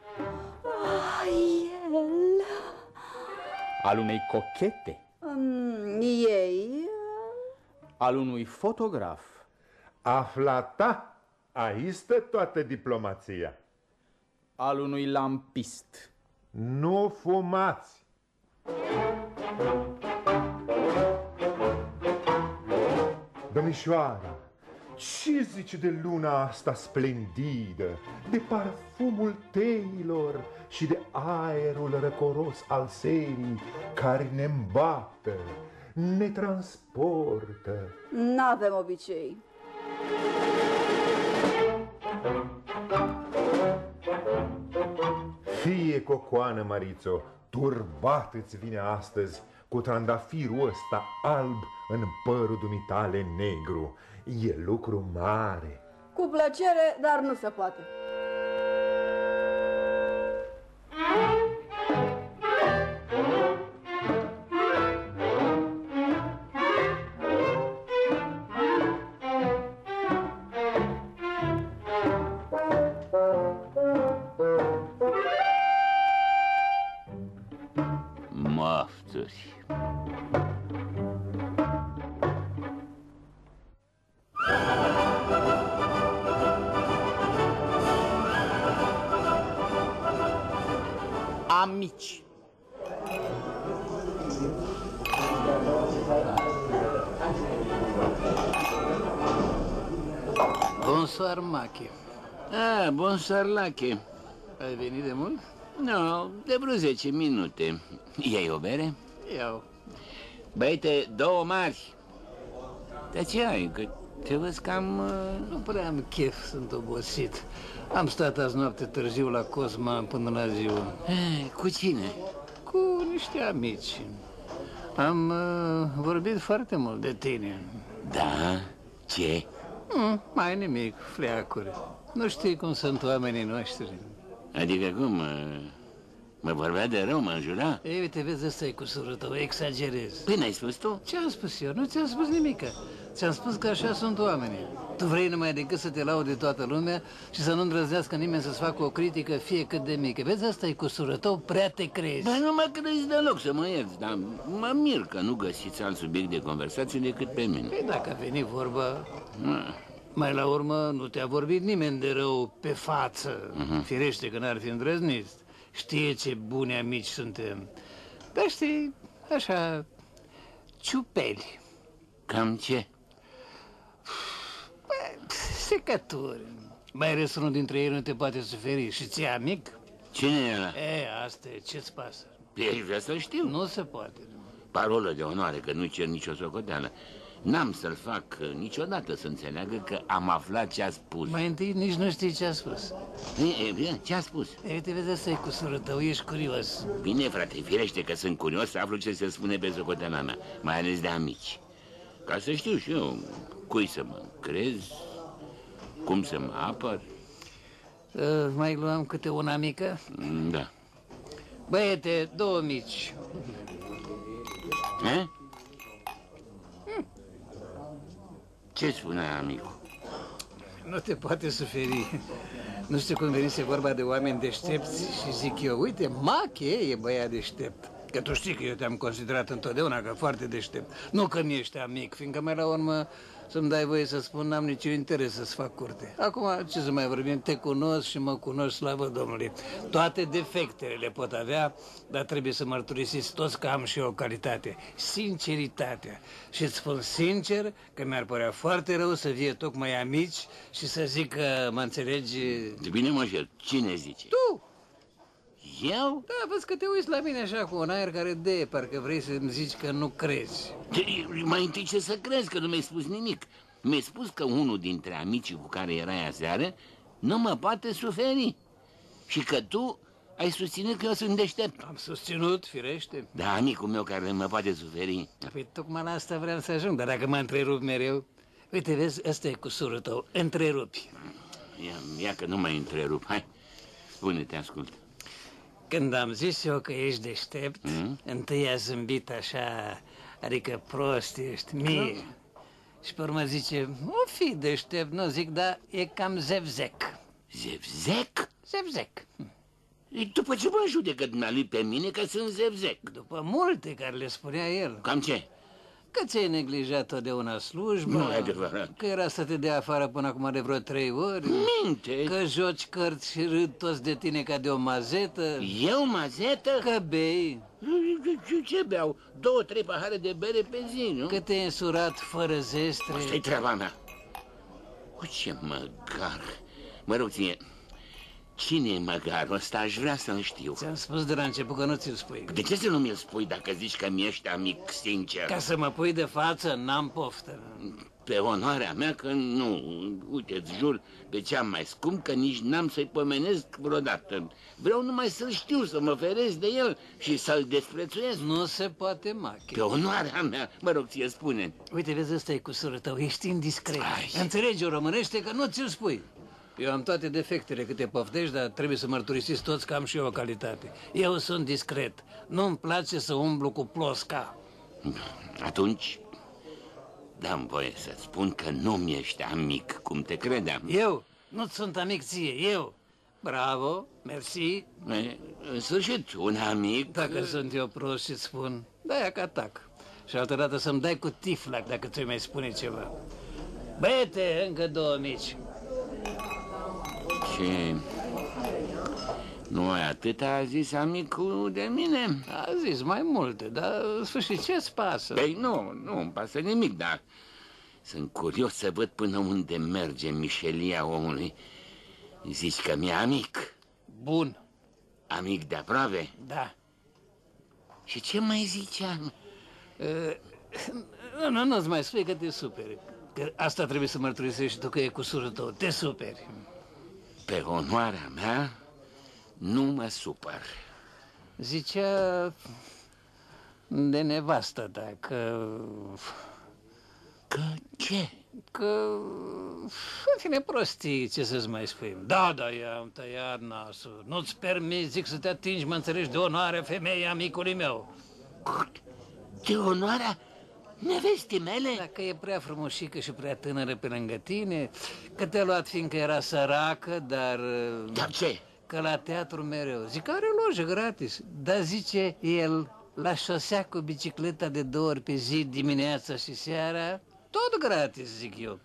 Ai, el... al unei cochete, Um, ei... al unui fotograf, Afla ta, aici stă toată diplomația. al unui lampist. Nu fumați! Domnișoara, ce zici de luna asta splendidă, de parfumul teilor și de aerul răcoros al serii care ne îmbată, ne transportă? N-avem obicei. Fie cocoană, Marițo, turbat îți vine astăzi cu trandafirul ăsta alb în părul dumitale negru. E lucru mare. Cu plăcere, dar nu se poate. Amici. Bonsoir, Machi. Ah, bonsoir, Lache. Ai venit de mult? Nu, de vreo 10 minute. Iei o bere? Iau. Băite, două mari. De ce ai? Că te văd cam... uh, Nu prea am chef, sunt obosit. Am stat azi noapte târziu la Cosma până la ziua. eh, Cu cine? Cu niște amici. Am uh, vorbit foarte mult de tine. Da? Ce? Mm, mai nimic, fleacuri. Nu știi cum sunt oamenii noștri. Adică cum? uh, Mă vorbea de rău, mă înjura? Ei, uite, vezi, ăsta e cu sură tău, exagerezi. Păi n-ai spus tu? Ce am spus eu? Nu ți-am spus nimică. Ți-am spus că așa sunt oamenii. Tu vrei numai decât să te laude toată lumea și să nu îndrăznească nimeni să-ți facă o critică fie cât de mică. Vezi, asta e cu sură tău, prea te crezi. Bă, nu mă crezi deloc să mă ierți, dar mă mir că nu găsiți alt subiect de conversație decât pe mine. Păi dacă a venit vorba, Ah, mai la urmă nu te-a vorbit nimeni de rău pe față. Firește că n-ar fi îndrăznit. Știe ce buni amici suntem. Dar știi, așa, ciupeli. Cam ce? Bă, secături. Mai ales unul dintre ei nu te poate suferi și ți amic? Cine e ăla? E, asta e, ce-ți pasă? Ei vrea să știu. Nu se poate. Parolă de onoare că nu cer nicio socoteală. N-am să-l fac uh, niciodată să înțeleagă că am aflat ce a spus. Mai întâi nici nu știi ce a spus. E, e, bine, ce a spus? E, uite, vezi, asta e cu sură tău, ești curios. Bine, frate, firește că sunt curios să aflu ce se spune pe socoteala mea, mai ales de amici. Ca să știu și eu cui să mă crez, cum să mă apăr. Uh, mai luăm câte una mică? Mm, Da. Băiete, două mici. E? Ce spunea amicul? Nu te poate suferi. Nu știu cum venise vorba de oameni deștepți și zic eu, uite, Mache e băiat deștept. Că tu știi că eu te-am considerat întotdeauna ca foarte deștept. Nu că mi ești amic, fiindcă mai la urmă să-mi dai voie să spun, n-am niciun interes să-ți fac curte. Acum, ce să mai vorbim, te cunosc și mă cunosc, slavă Domnului. Toate defectele le pot avea, dar trebuie să mărturisiți toți că am și eu o calitate, sinceritatea. Și îți spun sincer că mi-ar părea foarte rău să fie tocmai amici și să zic că mă înțelegi... De bine mă șer, cine zice? Tu! Eu? Da, văd că te uiți la mine așa cu un aer care de, parcă vrei să-mi zici că nu crezi. De, mai întâi ce să crezi că nu mi-ai spus nimic? Mi-ai spus că unul dintre amicii cu care erai aseară nu mă poate suferi și că tu ai susținut că eu sunt deștept. Am susținut, firește. Da, amicul meu care mă poate suferi. Păi tocmai la asta vreau să ajung, dar dacă mă întrerup mereu... Uite, vezi, ăsta e cu sură tău, întrerupi. Ia, ia că nu mai întrerup, hai, spune-te, ascult. Când am zis eu că ești deștept, Mm? întâi a zâmbit așa, adică prost ești, mie. Și pe urmă zice, o fi deștept, nu zic, dar e cam zevzec. Zevzec? Zevzec. E, După ce mă judecă dumnealui pe mine că sunt zevzec? După multe care le spunea el. Cam ce? Că ți-ai neglijat totdeauna slujba Nu e adevărat. Că era să te dea afară până acum de vreo trei ori Minte! Că joci cărți și râd toți de tine ca de o mazetă Eu, mazetă? Că bei Ce, ce beau? Două, trei pahare de bere pe zi, nu? Că te-ai însurat fără zestre Asta-i treaba mea. Cu ce măgar? Mă rog, ție, cine e măgarul ăsta? Aș vrea să-l știu. Ți-am spus de la început că nu ți-l spui De ce să nu mi-l spui dacă zici că mi-ești amic sincer? Ca să mă pui de față, n-am poftă Pe onoarea mea că nu. Uite, îți jur pe cea mai scump că nici n-am să-i pomenesc vreodată. Vreau numai să-l știu, să mă feresc de el și să-l desprețuiesc. Nu se poate, Mache Pe onoarea mea, mă rog, ție spune. Uite, vezi, ăsta e cusurul tău, ești indiscret Ai. Înțelegi o românește că nu ți-l spui eu am toate defectele câte poftești, dar trebuie să mărturisiți toți că am și eu o calitate. Eu sunt discret. Nu-mi place să umblu cu plosca. Atunci, dăm voie să spun că nu mi-ești amic, cum te credeam. Eu? Nu sunt amic ție, eu. Bravo, mersi. E, În sfârșit, un amic... Dacă sunt eu prost și spun, da că atac. Și altă dată să-mi dai cu tiflac dacă ți mai spune ceva. Băiete, încă două mici. Ce... Nu ai atâta a zis amicul de mine? A zis mai multe, dar în sfârșit ce-ți pasă? Păi nu, nu îmi pasă nimic, dar sunt curios să văd până unde merge mișelia omului. Zici că mi-e amic? Bun. Amic de aproape? Da. Și ce mai ziceam? Uh, nu, nu, nu-ți mai spui că te superi. Că asta trebuie să mărturisești tu că e cu surul tău. Te superi. Pe onoarea mea, nu mă supăr. Zicea de nevastă ta că... Că ce? Că... În fine, prostii, ce să-ți mai spui? Da, da, i-am tăiat nasul. Nu-ți permiți, zic, să te atingi, mă înțelegi, de onoarea femeii amicului meu. De onoarea nevestii mele? Dacă e prea frumușică și prea tânără pe lângă tine, că te-a luat fiindcă era săracă, dar... Dar ce? Că la teatru mereu. Zic, are lojă gratis. Dar zice el, la șosea cu bicicleta de două ori pe zi, dimineața și seara, tot gratis, zic eu.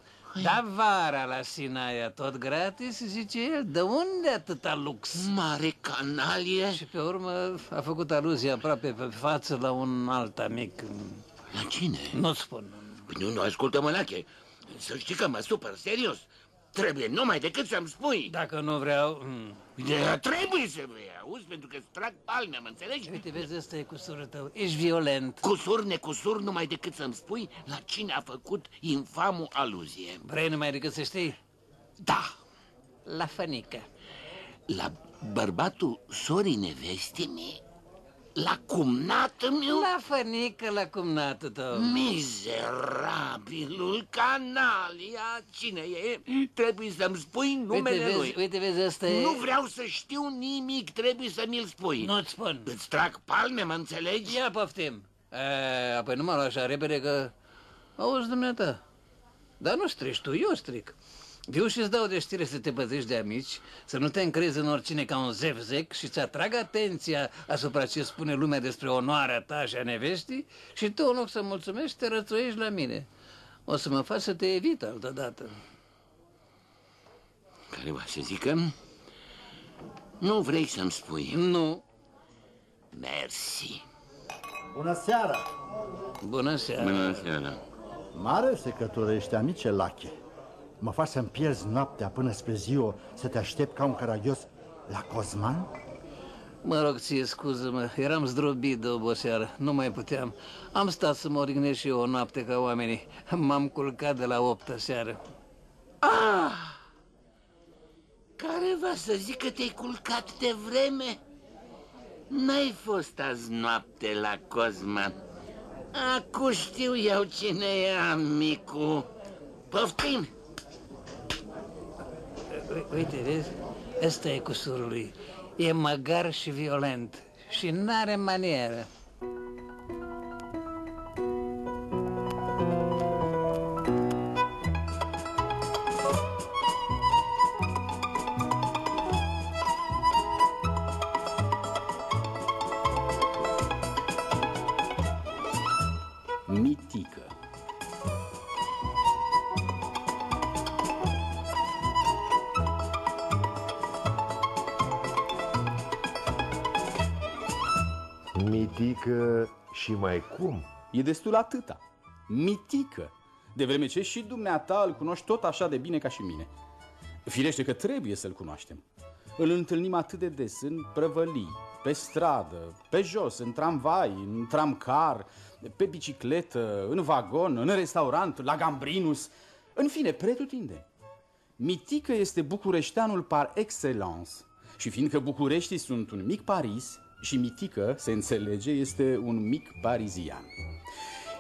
Dar vara la Sinaia tot gratis, zice el, de unde atâta lux? Mare canalie! Și pe urmă a făcut aluzie aproape pe față la un alt amic. La cine? Nu spun. Păi nu, nu, ascultă mănache. Să știi că mă supăr, serios. Trebuie numai decât să-mi spui. Dacă nu vreau... De, trebuie să vrei, auzi, pentru că îți trag palme, mă înțelegi? Uite, vezi, ăsta e cusurul tău. Ești violent. Cusur, necusur, numai decât să-mi spui la cine a făcut infamul aluzie. Vrei numai decât să știi? Da. La fănică. La bărbatul sorii nevestii mie? La cumnatul meu? La fănică, la cumnatul tău. Mizerabilul canalia, cine e? Trebuie să-mi spui numele uite, vezi, lui. Uite, vezi, asta e... Nu vreau să știu nimic, trebuie să mi-l spui. Nu-ți spun. Îți trag palme, mă înțelegi? Ia poftim. E, apoi nu mă lua așa repede că... Auzi, dumneata, dar nu strici tu, eu stric. Viu și-ți dau de știre să te păzești de amici, să nu te încrezi în oricine ca un zevzec și să atrag atenția asupra ce spune lumea despre onoarea ta și a nevestii și tu, în loc să mulțumești, te rățuiești la mine. O să mă faci să te evit altă dată. Care va să zică? Nu vrei să-mi spui? Nu. Mersi. Bună seara! Bună seara! Bună seara! Mare secătură ești, amice Lache. Mă faci să-mi pierzi noaptea până spre ziua să te aștept ca un caragios la Cosman? Mă rog, ție scuză-mă, eram zdrobit de oboseară, nu mai puteam. Am stat să mă odihnesc și eu o noapte ca oamenii. M-am culcat de la optă seară. Ah! Care va să zic că te-ai culcat de vreme? N-ai fost azi noapte la Cosman. Acum știu eu cine e amicul. Poftim! Uite, vezi? Ăsta e cusurul lui. E măgar și violent și n-are manieră. Cum? E destul atâta. Mitică. De vreme ce și dumneata îl cunoști tot așa de bine ca și mine. Firește că trebuie să-l cunoaștem. Îl întâlnim atât de des în prăvălii, pe stradă, pe jos, în tramvai, în tramcar, pe bicicletă, în vagon, în restaurant, la Gambrinus, în fine, pretutindeni. Mitică este bucureșteanul par excellence și fiindcă Bucureștii sunt un mic Paris și Mitică, se înțelege, este un mic parizian.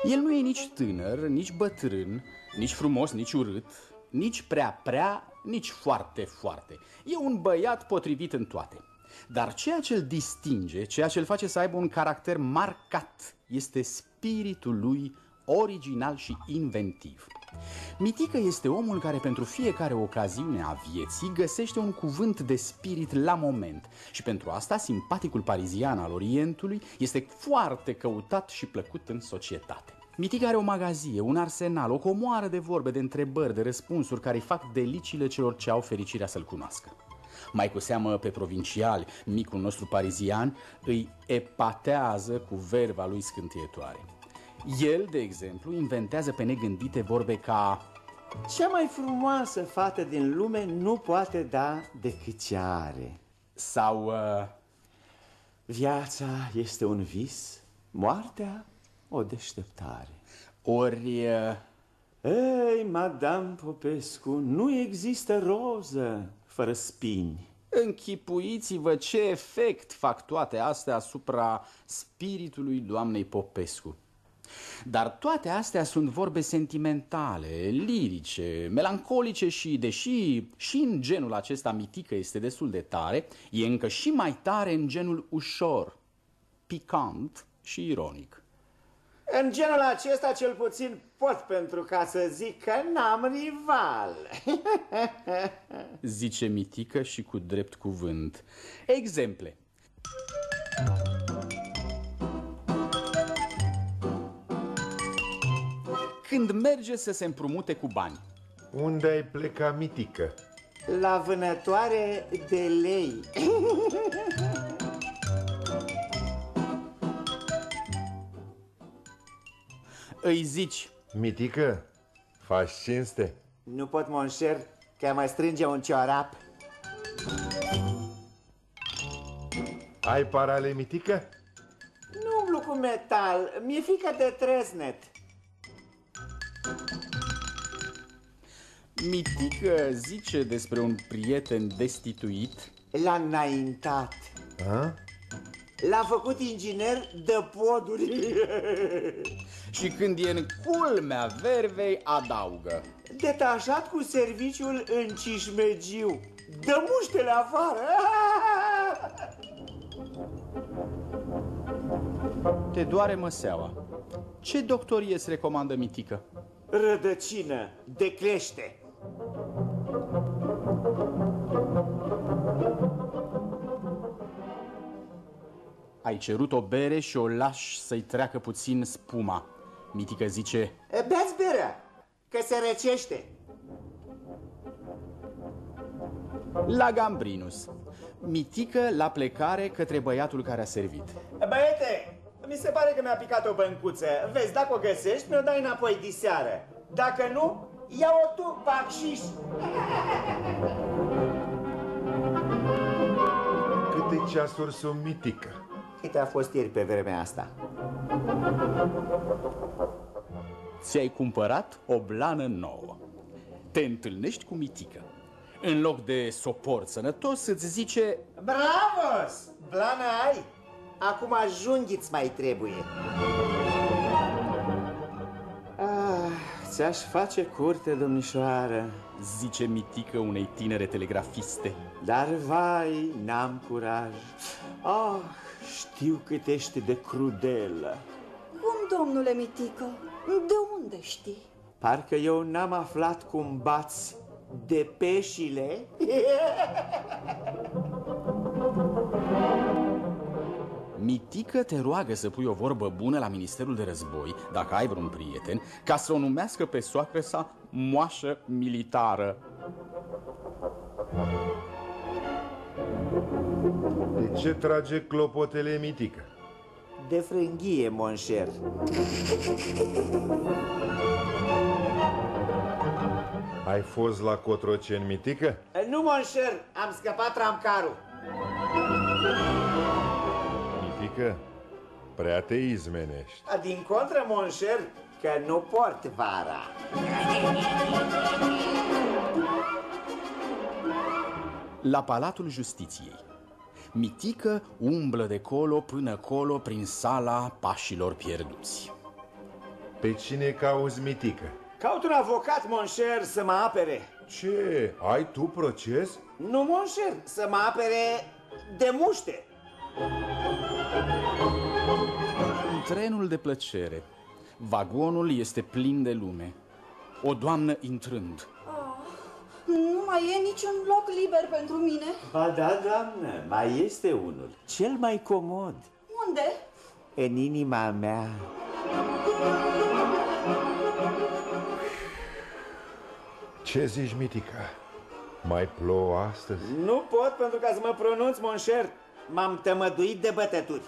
El nu e nici tânăr, nici bătrân, nici frumos, nici urât, nici prea prea, nici foarte foarte. E un băiat potrivit în toate. Dar ceea ce îl distinge, ceea ce îl face să aibă un caracter marcat, este spiritul lui original și inventiv. Mitică este omul care pentru fiecare ocaziune a vieții găsește un cuvânt de spirit la moment și pentru asta simpaticul parizian al Orientului este foarte căutat și plăcut în societate. Mitică are o magazie, un arsenal, o comoară de vorbe, de întrebări, de răspunsuri care îi fac deliciile celor ce au fericirea să-l cunoască. Mai cu seamă pe provinciali, micul nostru parizian îi epatează cu verba lui scântietoare. El, de exemplu, inventează pe negândite vorbe ca Cea mai frumoasă fată din lume nu poate da decât ce are. Sau uh, Viața este un vis, moartea o deșteptare. ori uh, Ei, Madame Popescu, nu există roză fără spini. închipuiți-vă ce efect fac toate astea asupra spiritului doamnei Popescu. Dar toate astea sunt vorbe sentimentale, lirice, melancolice și, deși și în genul acesta mitică este destul de tare, e încă și mai tare în genul ușor, picant și ironic. În genul acesta cel puțin pot pentru ca să zic că n-am rival. [laughs] Zice mitică și cu drept cuvânt. Exemple. Când merge să se împrumute cu bani. Unde ai plecat, Mitică? La vânătoare de lei. Îi zici, Mitică, faci cinste? Nu pot, monșer, că mai strânge un ciorap. Ai parale, Mitică? Nu umblu cu metal, mi-e frică de treznet. Mitică zice despre un prieten destituit L-a înaintat. A? L-a făcut inginer de poduri. [laughs] și când e în culmea vervei adaugă. Detașat cu serviciul în Cismegiu. Dă muștele afară! [laughs] Te doare măseaua. Ce doctorie îți recomandă mitică? Rădăcină de crește. Ai cerut o bere și o lași să-i treacă puțin spuma. Mitică zice, Beați berea, că se răcește. la Gambrinus. Mitică la plecare către băiatul care a servit. Băiete, mi se pare că mi-a picat o băncuță. Vezi, dacă o găsești, mi-o dai înapoi diseară. Dacă nu, ia-o tu, bacșiș. Câte ceasuri sunt, Mitică? Câte a fost ieri pe vremea asta? Ți-ai cumpărat o blană nouă. Te întâlnești cu mitică. În loc de soport sănătos, îți zice Bravos! Blană ai? Acum junghiți mai trebuie. Ți-aș face curte, domnișoară. Zice mitică unei tinere telegrafiste. Dar vai, n-am curaj. Ah, știu cât ești de crudelă. Cum, domnule Mitică? De unde știi? Parcă eu n-am aflat cum bați de peșile. [laughs] Mitică te roagă să pui o vorbă bună la Ministerul de Război, dacă ai vreun prieten, ca să o numească pe soacră sa moașă militară. De ce trage clopotele, Mitică? de frânghie, monșer. Ai fost la Cotroceni, mitică? Nu, monșer, am scăpat tramcarul. Mitică, prea te izmenești. A, Din contră, monșer, că nu port vara. La Palatul Justiției Mitică umblă de colo până colo prin sala pașilor pierduți Pe cine cauzi, mitică? Caut un avocat, monșer, să mă apere. Ce? Ai tu proces? Nu, monșer, să mă apere de muște. În trenul de plăcere Vagonul este plin de lume O doamnă intrând Nu mai e niciun loc liber pentru mine. Ba da, doamnă, mai este unul, cel mai comod, Unde? în inima mea. Ce zici, mitică? Mai plouă astăzi? Nu pot pentru ca să mă pronunț, monșer. M-am tămăduit de bătături.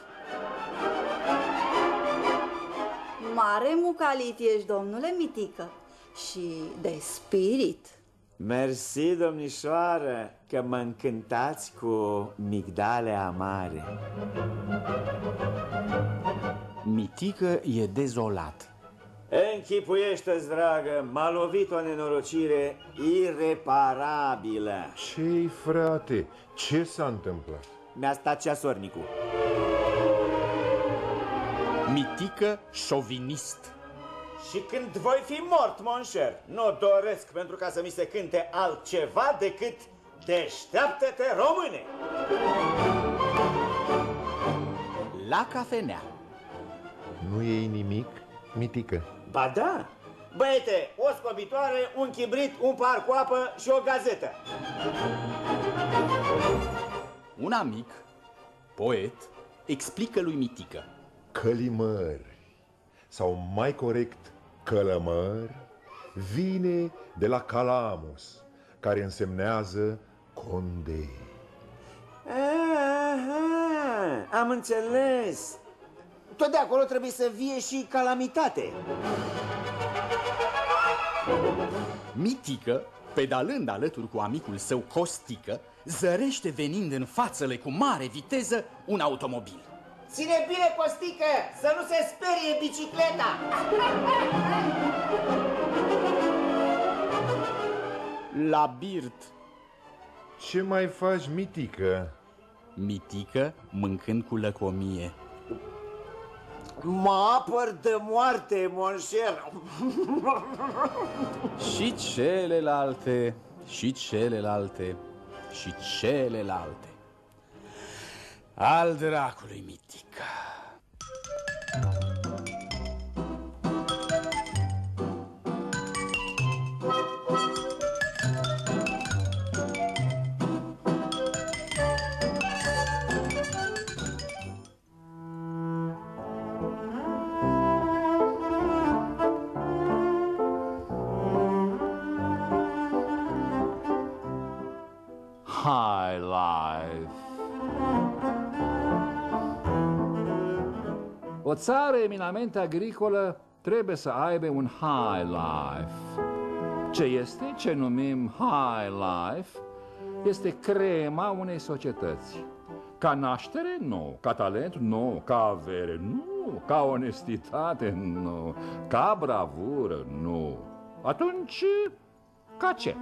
Mare mucalit ești, domnule Mitică. Și de spirit. Mersi, domnișoară, că mă încântați cu migdale amare. Mitică e dezolat Închipuiește-ți, dragă, m-a lovit o nenorocire ireparabilă. Ce-i, frate? Ce s-a întâmplat? Mi-a stat ceasornicul. Mitică șovinist Și când voi fi mort, monșer, nu doresc pentru ca să mi se cânte altceva decât Deșteaptă-te, române! La cafenea Nu e nimic, mitică? Ba da! Băiete, o scobitoare, un chibrit, un par cu apă și o gazetă. Un amic, poet, explică lui Mitică Călimăr, sau mai corect, călămăr, vine de la calamus, care însemnează conde. Aha, am înțeles. Tot de acolo trebuie să vie și calamitate. Mitică, pedalând alături cu amicul său Costică, zărește venind în fațele cu mare viteză un automobil. Ține bine, Costică, să nu se sperie bicicleta. La birt, Ce mai faci, mitică? Mitică mâncând cu lăcomie. Mă apăr de moarte, monșer. Și celelalte, și celelalte, și celelalte. Al dracului Mitică. Țară eminamente agricolă trebuie să aibă un high life. Ce este, ce numim high life, este crema unei societăți. Ca naștere, nu. Ca talent, nu. Ca avere, nu. Ca onestitate, nu. Ca bravură, nu. Atunci, ca ce?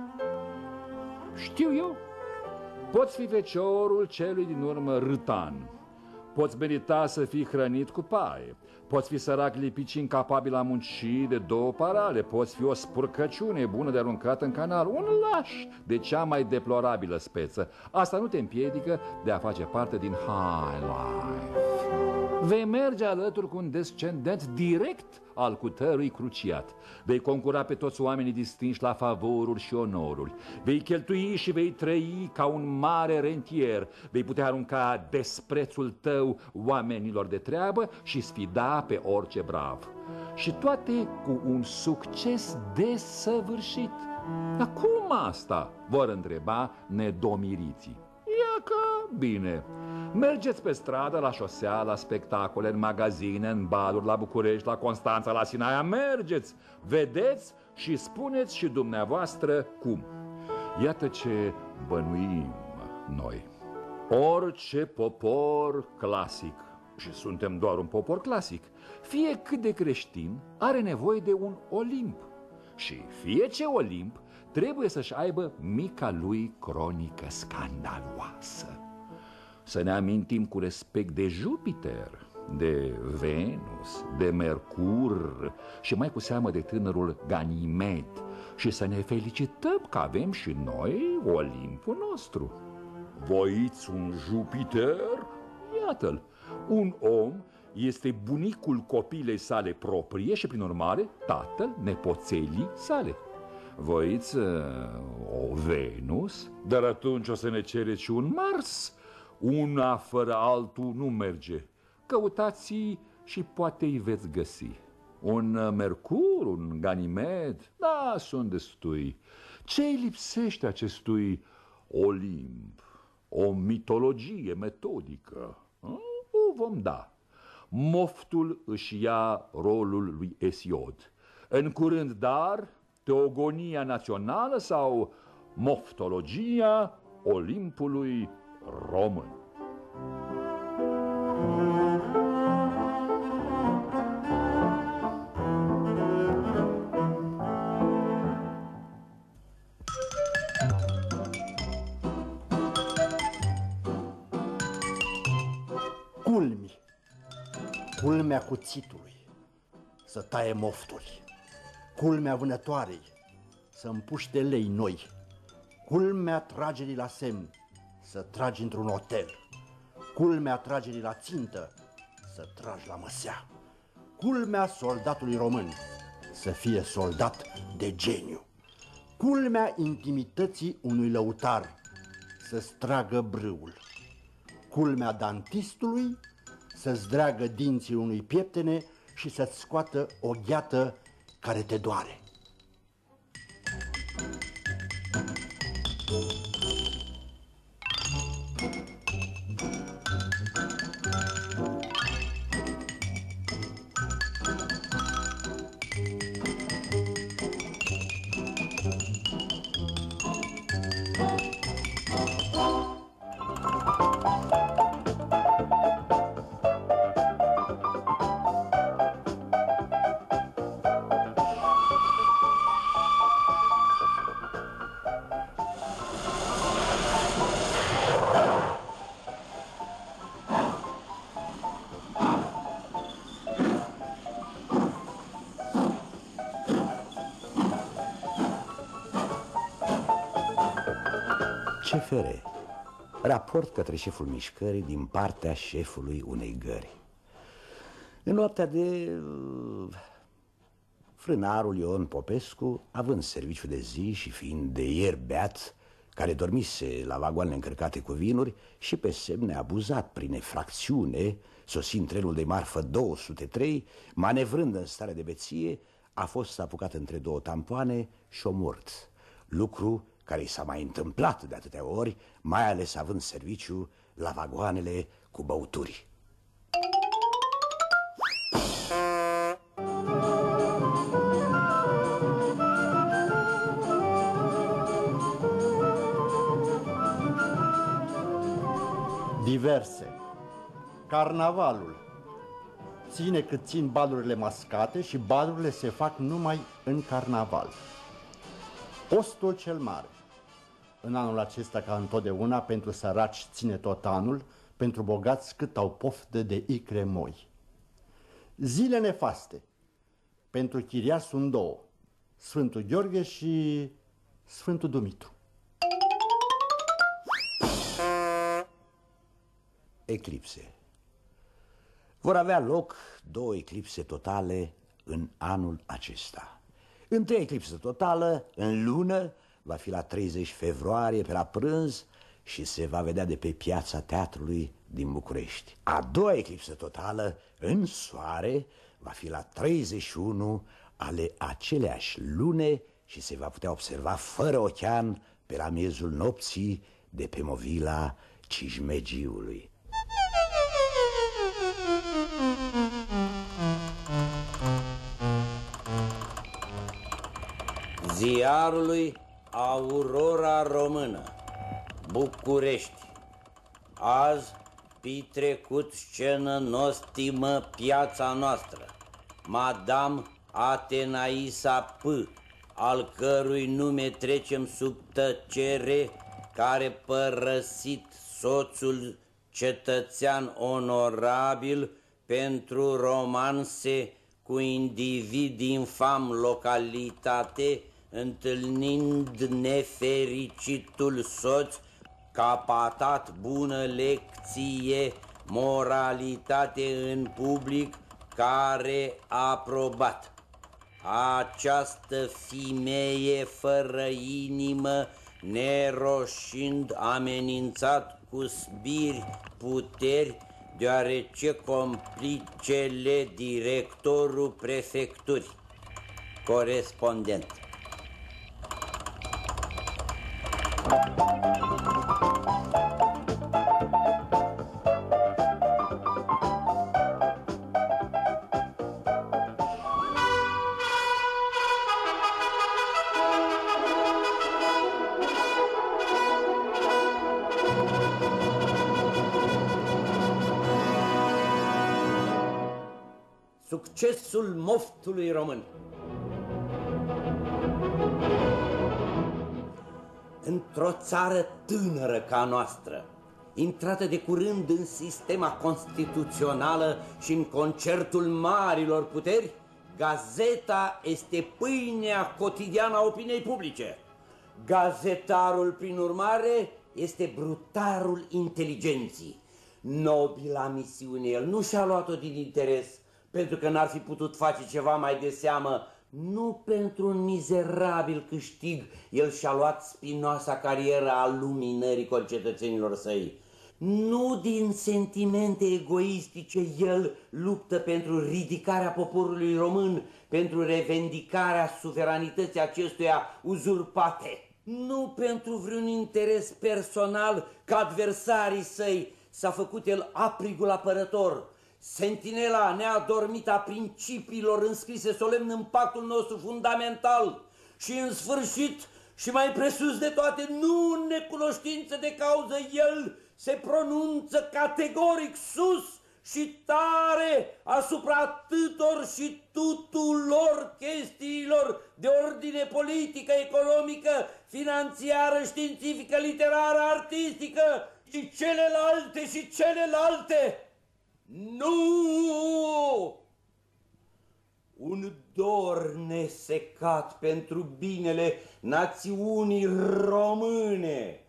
Știu eu. Poți fi feciorul celui din urmă râtan. Poți merita să fii hrănit cu paie. Poți fi sărac lipit și incapabil a munci de două parale. Poți fi o spurcăciune bună de aruncat în canal. Un laș de cea mai deplorabilă speță. Asta nu te împiedică de a face parte din high life. Vei merge alături cu un descendent direct al cutărui cruciat. Vei concura pe toți oamenii distinși la favoruri și onoruri. Vei cheltui și vei trăi ca un mare rentier. Vei putea arunca desprețul tău oamenilor de treabă și sfida pe orice brav. Și toate cu un succes desăvârșit. Dar cum asta? Vor întreba nedomiriții. Ia că Bine, mergeți pe stradă, la șosea, la spectacole, în magazine, în baluri, la București, la Constanța, la Sinaia, mergeți, vedeți și spuneți și dumneavoastră cum. Iată ce bănuim noi. Orice popor clasic, și suntem doar un popor clasic, fie cât de creștin, are nevoie de un Olimp. Și fie ce Olimp trebuie să-și aibă mica lui cronică scandaloasă. Să ne amintim cu respect de Jupiter, de Venus, de Mercur și mai cu seamă de tânărul Ganimed și să ne felicităm că avem și noi Olimpul nostru. Voiți un Jupiter? Iată-l, un om este bunicul copilei sale proprie și, prin urmare, tatăl nepoțelii sale. Voiți uh, o Venus? Dar atunci o să ne cereți și un Mars. Una fără altul nu merge. Căutați și poate îi veți găsi. Un uh, Mercur, un Ganimed, da, sunt destui. Ce îi lipsește acestui Olimp? O mitologie metodică? O vom da. Moftul își ia rolul lui Esiod. În curând, dar, teogonia națională sau moftologia Olimpului român. Culmi, culmea cuțitului, să taie mofturi, culmea vânătoarei, să împuște lei noi, culmea tragerii la semn, să tragi într-un hotel, culmea tragerii la țintă, să tragi la măsea, culmea soldatului român, să fie soldat de geniu, culmea intimității unui lăutar, să stragă brâul, culmea dantistului, să-ți dreagă dinții unui pieptene și să-ți scoată o gheată care te doare. Raport către șeful mișcării din partea șefului unei gări. În noaptea de... uh, Frânarul Ion Popescu, având serviciu de zi și fiind de ieri beat Care dormise la vagoanele încărcate cu vinuri Și pe semne abuzat prin efracțiune Sosind trenul de marfă 203 Manevrând în stare de beție A fost apucat între două tampoane și omorât Lucru care i s-a mai întâmplat de atâtea ori, mai ales având serviciu la vagoanele cu băuturi. Diverse. Carnavalul. Ține cât țin balurile mascate și balurile se fac numai în carnaval. Postul cel mare. În anul acesta, ca întotdeauna, pentru săraci ține tot anul, pentru bogați cât au poftă de icre moi. Zile nefaste. Pentru chiriaș sunt două. Sfântul Gheorghe și Sfântul Dumitru. Eclipse Vor avea loc două eclipse totale în anul acesta Întâia eclipsă totală, în lună, va fi la 30 februarie pe la prânz și se va vedea de pe piața teatrului din București. A doua eclipsă totală, în soare, va fi la 31 ale aceleași lune și se va putea observa fără ochean pe la miezul nopții de pe movila cismegiului. Ziarului Aurora Română București. Azi pi trecut scenă nostimă piața noastră. Madame Atenaisa P al cărui nume trecem sub tăcere care părăsit soțul cetățean onorabil pentru romanse cu individ infam localitate, întâlnind nefericitul soț, capatat bună lecție, moralitate în public, care a aprobat. Această femeie fără inimă, neroșind amenințat cu sbiri puteri, deoarece complicele directorul prefecturii. Corespondent. Succesul moftului român. Într-o țară tânără ca noastră, intrată de curând în sistema constituțională și în concertul marilor puteri, gazeta este pâinea cotidiană a opiniei publice. Gazetarul, prin urmare, este brutarul inteligenții. Nobila misiune, el nu și-a luat-o din interes, pentru că n-ar fi putut face ceva mai de seamă, nu pentru un mizerabil câștig, el și-a luat spinoasa carieră a luminării concetățenilor săi. Nu din sentimente egoistice el luptă pentru ridicarea poporului român, pentru revendicarea suveranității acestuia uzurpate. Nu pentru vreun interes personal ca adversarii săi s-a făcut el aprigul apărător, sentinela neadormită a principiilor înscrise solemn în pactul nostru fundamental și în sfârșit și mai presus de toate, nu în necunoștință de cauză, el se pronunță categoric sus și tare asupra atâtor și tuturor chestiilor de ordine politică, economică, financiară, științifică, literară, artistică și celelalte și celelalte. Nu! Un dor nesecat pentru binele națiunii române,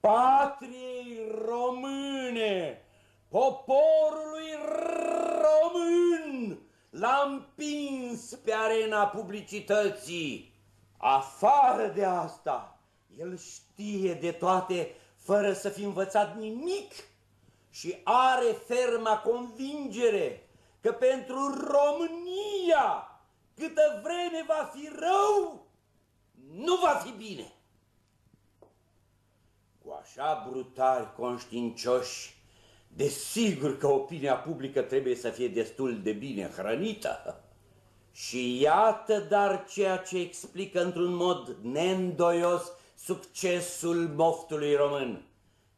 patriei române, poporului român l-a împins pe arena publicității. Afară de asta, el știe de toate fără să fi învățat nimic și are ferma convingere că pentru România, câtă vreme va fi rău, nu va fi bine. Cu așa brutari conștiincioși, desigur că opinia publică trebuie să fie destul de bine hrănită. Și iată dar ceea ce explică într-un mod neîndoios succesul moftului român.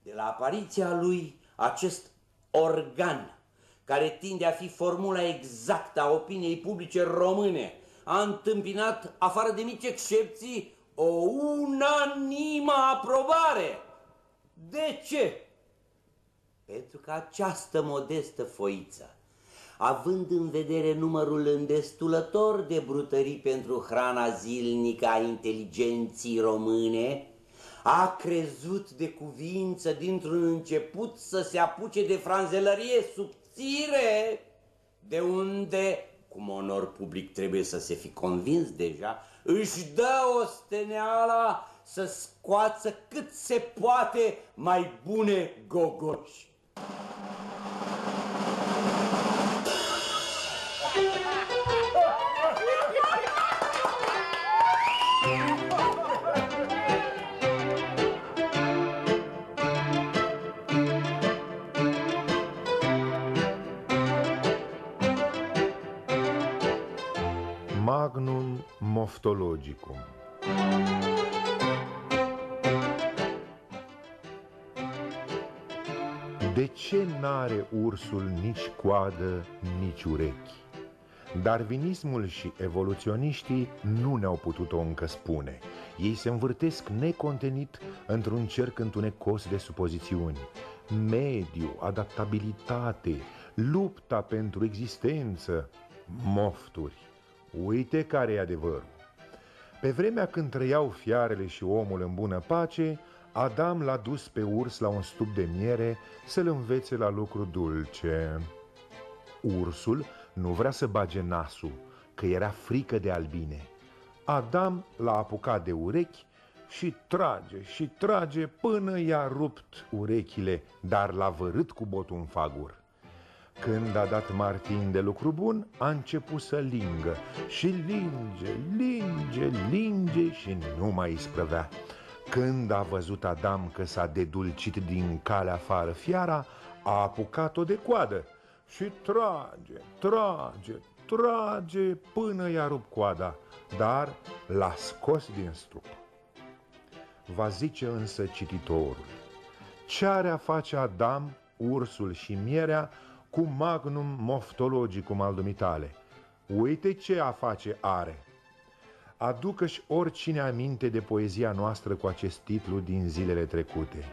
De la apariția lui, acest organ care tinde a fi formula exactă a opiniei publice române, a întâmpinat, afară de mici excepții, o unanimă aprobare. De ce? Pentru că această modestă foiță, având în vedere numărul îndestulător de brutării pentru hrana zilnică a inteligenții române, a crezut de cuvință dintr-un început să se apuce de franzelărie subțire, de unde, cum onor public trebuie să se fi convins deja, își dă o steneala să scoață cât se poate mai bune gogoși. Moftologicum De ce n-are ursul nici coadă, nici urechi? Darwinismul și evoluționiștii nu ne-au putut-o încă spune. Ei se învârtesc necontenit într-un cerc întunecos de supozițiuni. Mediu, adaptabilitate, lupta pentru existență, mofturi. Uite care e adevărul. Pe vremea când trăiau fiarele și omul în bună pace, Adam l-a dus pe urs la un stup de miere să-l învețe la lucru dulce. Ursul nu vrea să bage nasul, că era frică de albine. Adam l-a apucat de urechi și trage și trage până i-a rupt urechile, dar l-a vărât cu botul în fagur. Când a dat Martin de lucru bun, a început să lingă și linge, linge, linge și nu mai isprăvea. Când a văzut Adam că s-a dedulcit din calea afară fiara, a apucat-o de coadă și trage, trage, trage până i-a rupt coada, dar l-a scos din strup. Va zice însă cititorul, ce are a face Adam, ursul și mierea cu magnum moftologicum al dumitale? Uite ce a face are. Aducă-și oricine aminte de poezia noastră cu acest titlu din zilele trecute.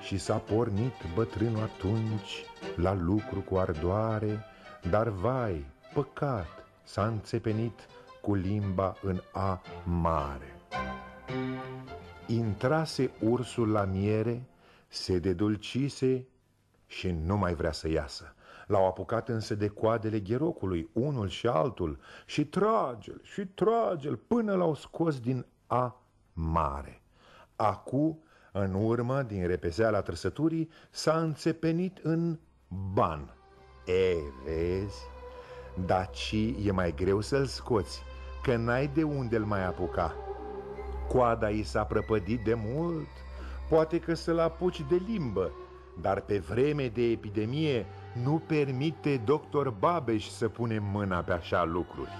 Și s-a pornit bătrânul atunci la lucru cu ardoare, dar vai, păcat, s-a înțepenit cu limba în A mare. Intrase ursul la miere, se dedulcise și nu mai vrea să iasă. L-au apucat însă de coadele gherocului, unul și altul, și trage-l, și trage-l, până l-au scos din A mare. Acu, în urmă, din repezeala trăsăturii, s-a înțepenit în ban. E, vezi? Daci e mai greu să-l scoți, că n-ai de unde l mai apuca. Coada i s-a prăpădit de mult, poate că să-l apuci de limbă, dar pe vreme de epidemie nu permite doctor Babeș să punem mâna pe așa lucruri.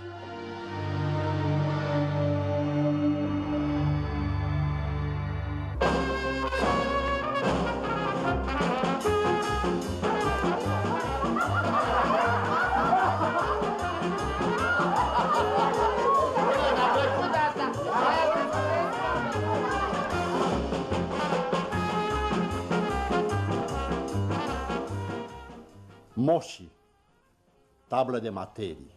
Moșii, tablă de materii.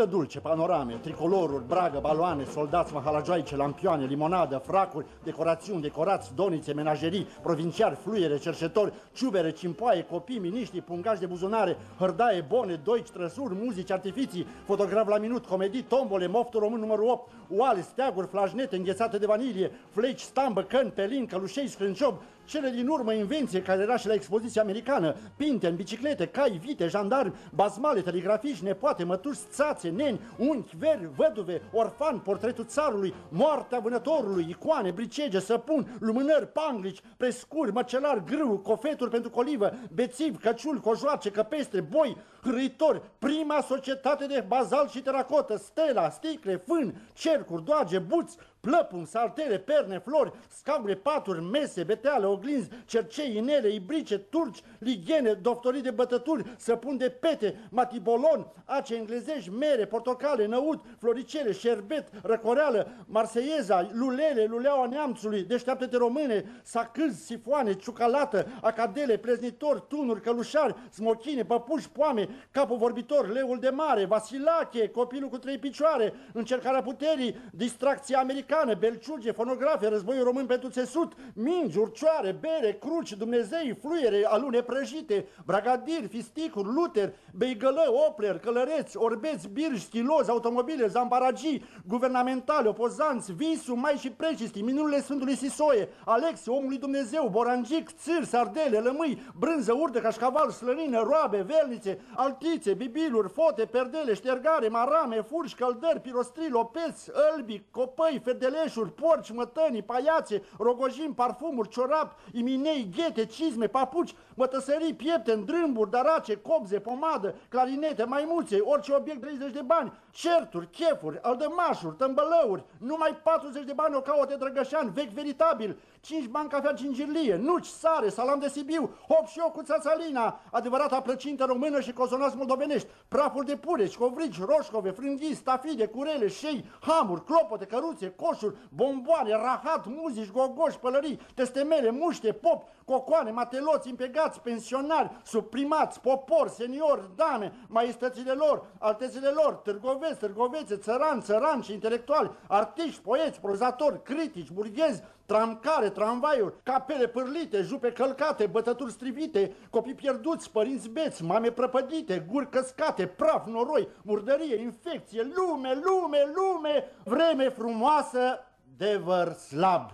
Turtă dulce, panorame, tricoloruri, bragă, baloane, soldați, mahalajoaice, lampioane, limonadă, fracuri, decorațiuni, decorați, donițe, menagerii, provinciari, fluiere, cercetori, ciubere, cimpoaie, copii, miniștri, pungași de buzunare, hărdaie, bone, doici, trăsuri, muzici, artificii, fotograf la minut, comedii, tombole, moftul român numărul 8, oale, steaguri, flajnete înghețate de vanilie, fleci, stambă, căni, pelin, călușei, scrânciob, cele din urmă invenție care era și la expoziția americană, pinte în biciclete, cai, vite, jandarmi, bazmale, telegrafiști, nepoate, mătuși, țațe, neni, unchi, veri, văduve, orfan, portretul țarului, moartea vânătorului, icoane, bricege, săpun, lumânări, panglici, prescuri, măcelar, grâu, cofeturi pentru colivă, bețiv, căciul, cojoace, căpestre, boi, hârâitori, prima societate de bazal și teracotă, stela, sticle, fân, cercuri, doage, buți, plăpun, saltere, perne, flori, scaune, paturi, mese, beteale, oglinzi, cercei, inele, ibrice, turci, lighene, doftorii de bătături, săpun de pete, matibolon, ace englezești, mere, portocale, năut, floricele, șerbet, răcoreală, marseieza, lulele, luleaua neamțului, deșteaptă-te române, sacâz, sifoane, ciucalată, acadele, preznitori, tunuri, călușari, smochine, păpuși, poame, capul vorbitor, leul de mare, Vasilache, copilul cu trei picioare, încercarea puterii, distracția americană, belciuge, fonografe, războiul român pentru țesut, mingi, urcioare, bere, cruci, Dumnezei, fluiere, alune prăjite, bragadiri, fisticuri, luter, beigălă, opler, călăreți, orbeți, birși, stilozi, automobile, zambaragii, guvernamentale, opozanți, visu, mai și precisti, minunile Sfântului Sisoie, Alex, omului Dumnezeu, borangic, țâr, sardele, lămâi, brânză, urdă, cașcaval, slănină, roabe, velnițe, altițe, bibiluri, fote, perdele, ștergare, marame, furși, căldări, pirostri, lopeți, ălbi, copăi, fedele, deleșuri, porci, mătănii, paiațe, rogojini, parfumuri, ciorap, iminei, ghete, cizme, papuci, mătăsării, piepte, îndrâmburi, darace, cobze, pomadă, clarinete, maimuțe, orice obiect 30 de bani, certuri, chefuri, aldămașuri, tămbălăuri, numai 40 de bani o caute drăgășan, vechi veritabil, 5 bani cafea gingirlie, nuci, sare, salam de Sibiu, hop și eu cu țațalina, adevărata plăcintă română și cozonați moldovenești, praful de pureci, covrici, roșcove, frânghii, stafide, curele, șei, hamuri, clopote, căruțe, coșuri, bomboane, rahat, muzici, gogoși, pălării, testemele, muște, pop, cocoane, mateloți, impegați, pensionari, suprimați, popor, seniori, dame, maestățile lor, altețile lor, târgoveți, târgovețe, țărani, țăranci, intelectuali, artiști, poeți, prozatori, critici, burghezi, tramcare, tramvaiuri, capele pârlite, jupe călcate, bătături strivite, copii pierduți, părinți beți, mame prăpădite, guri căscate, praf, noroi, murdărie, infecție, lume, lume, lume, vreme frumoasă, devăr slab.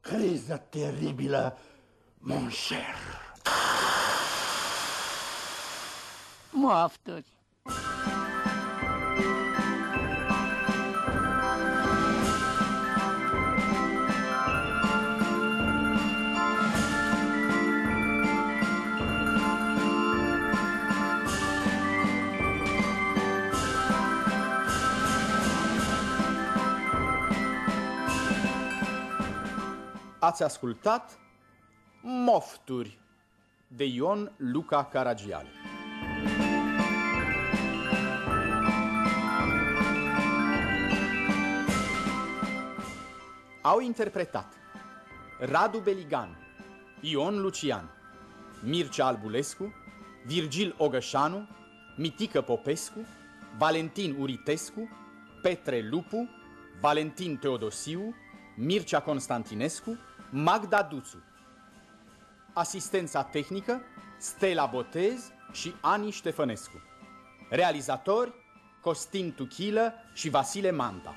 Criză teribilă, mon cher. Mofturi. Ați ascultat Mofturi de Ion Luca Caragiale. Au interpretat Radu Beligan, Ion Lucian, Mircea Albulescu, Virgil Ogășanu, Mitică Popescu, Valentin Uritescu, Petre Lupu, Valentin Teodosiu, Mircea Constantinescu, Magda Duțu. Asistența tehnică Stella Botez și Ani Ștefănescu. Realizatori Costin Tuchilă și Vasile Manta.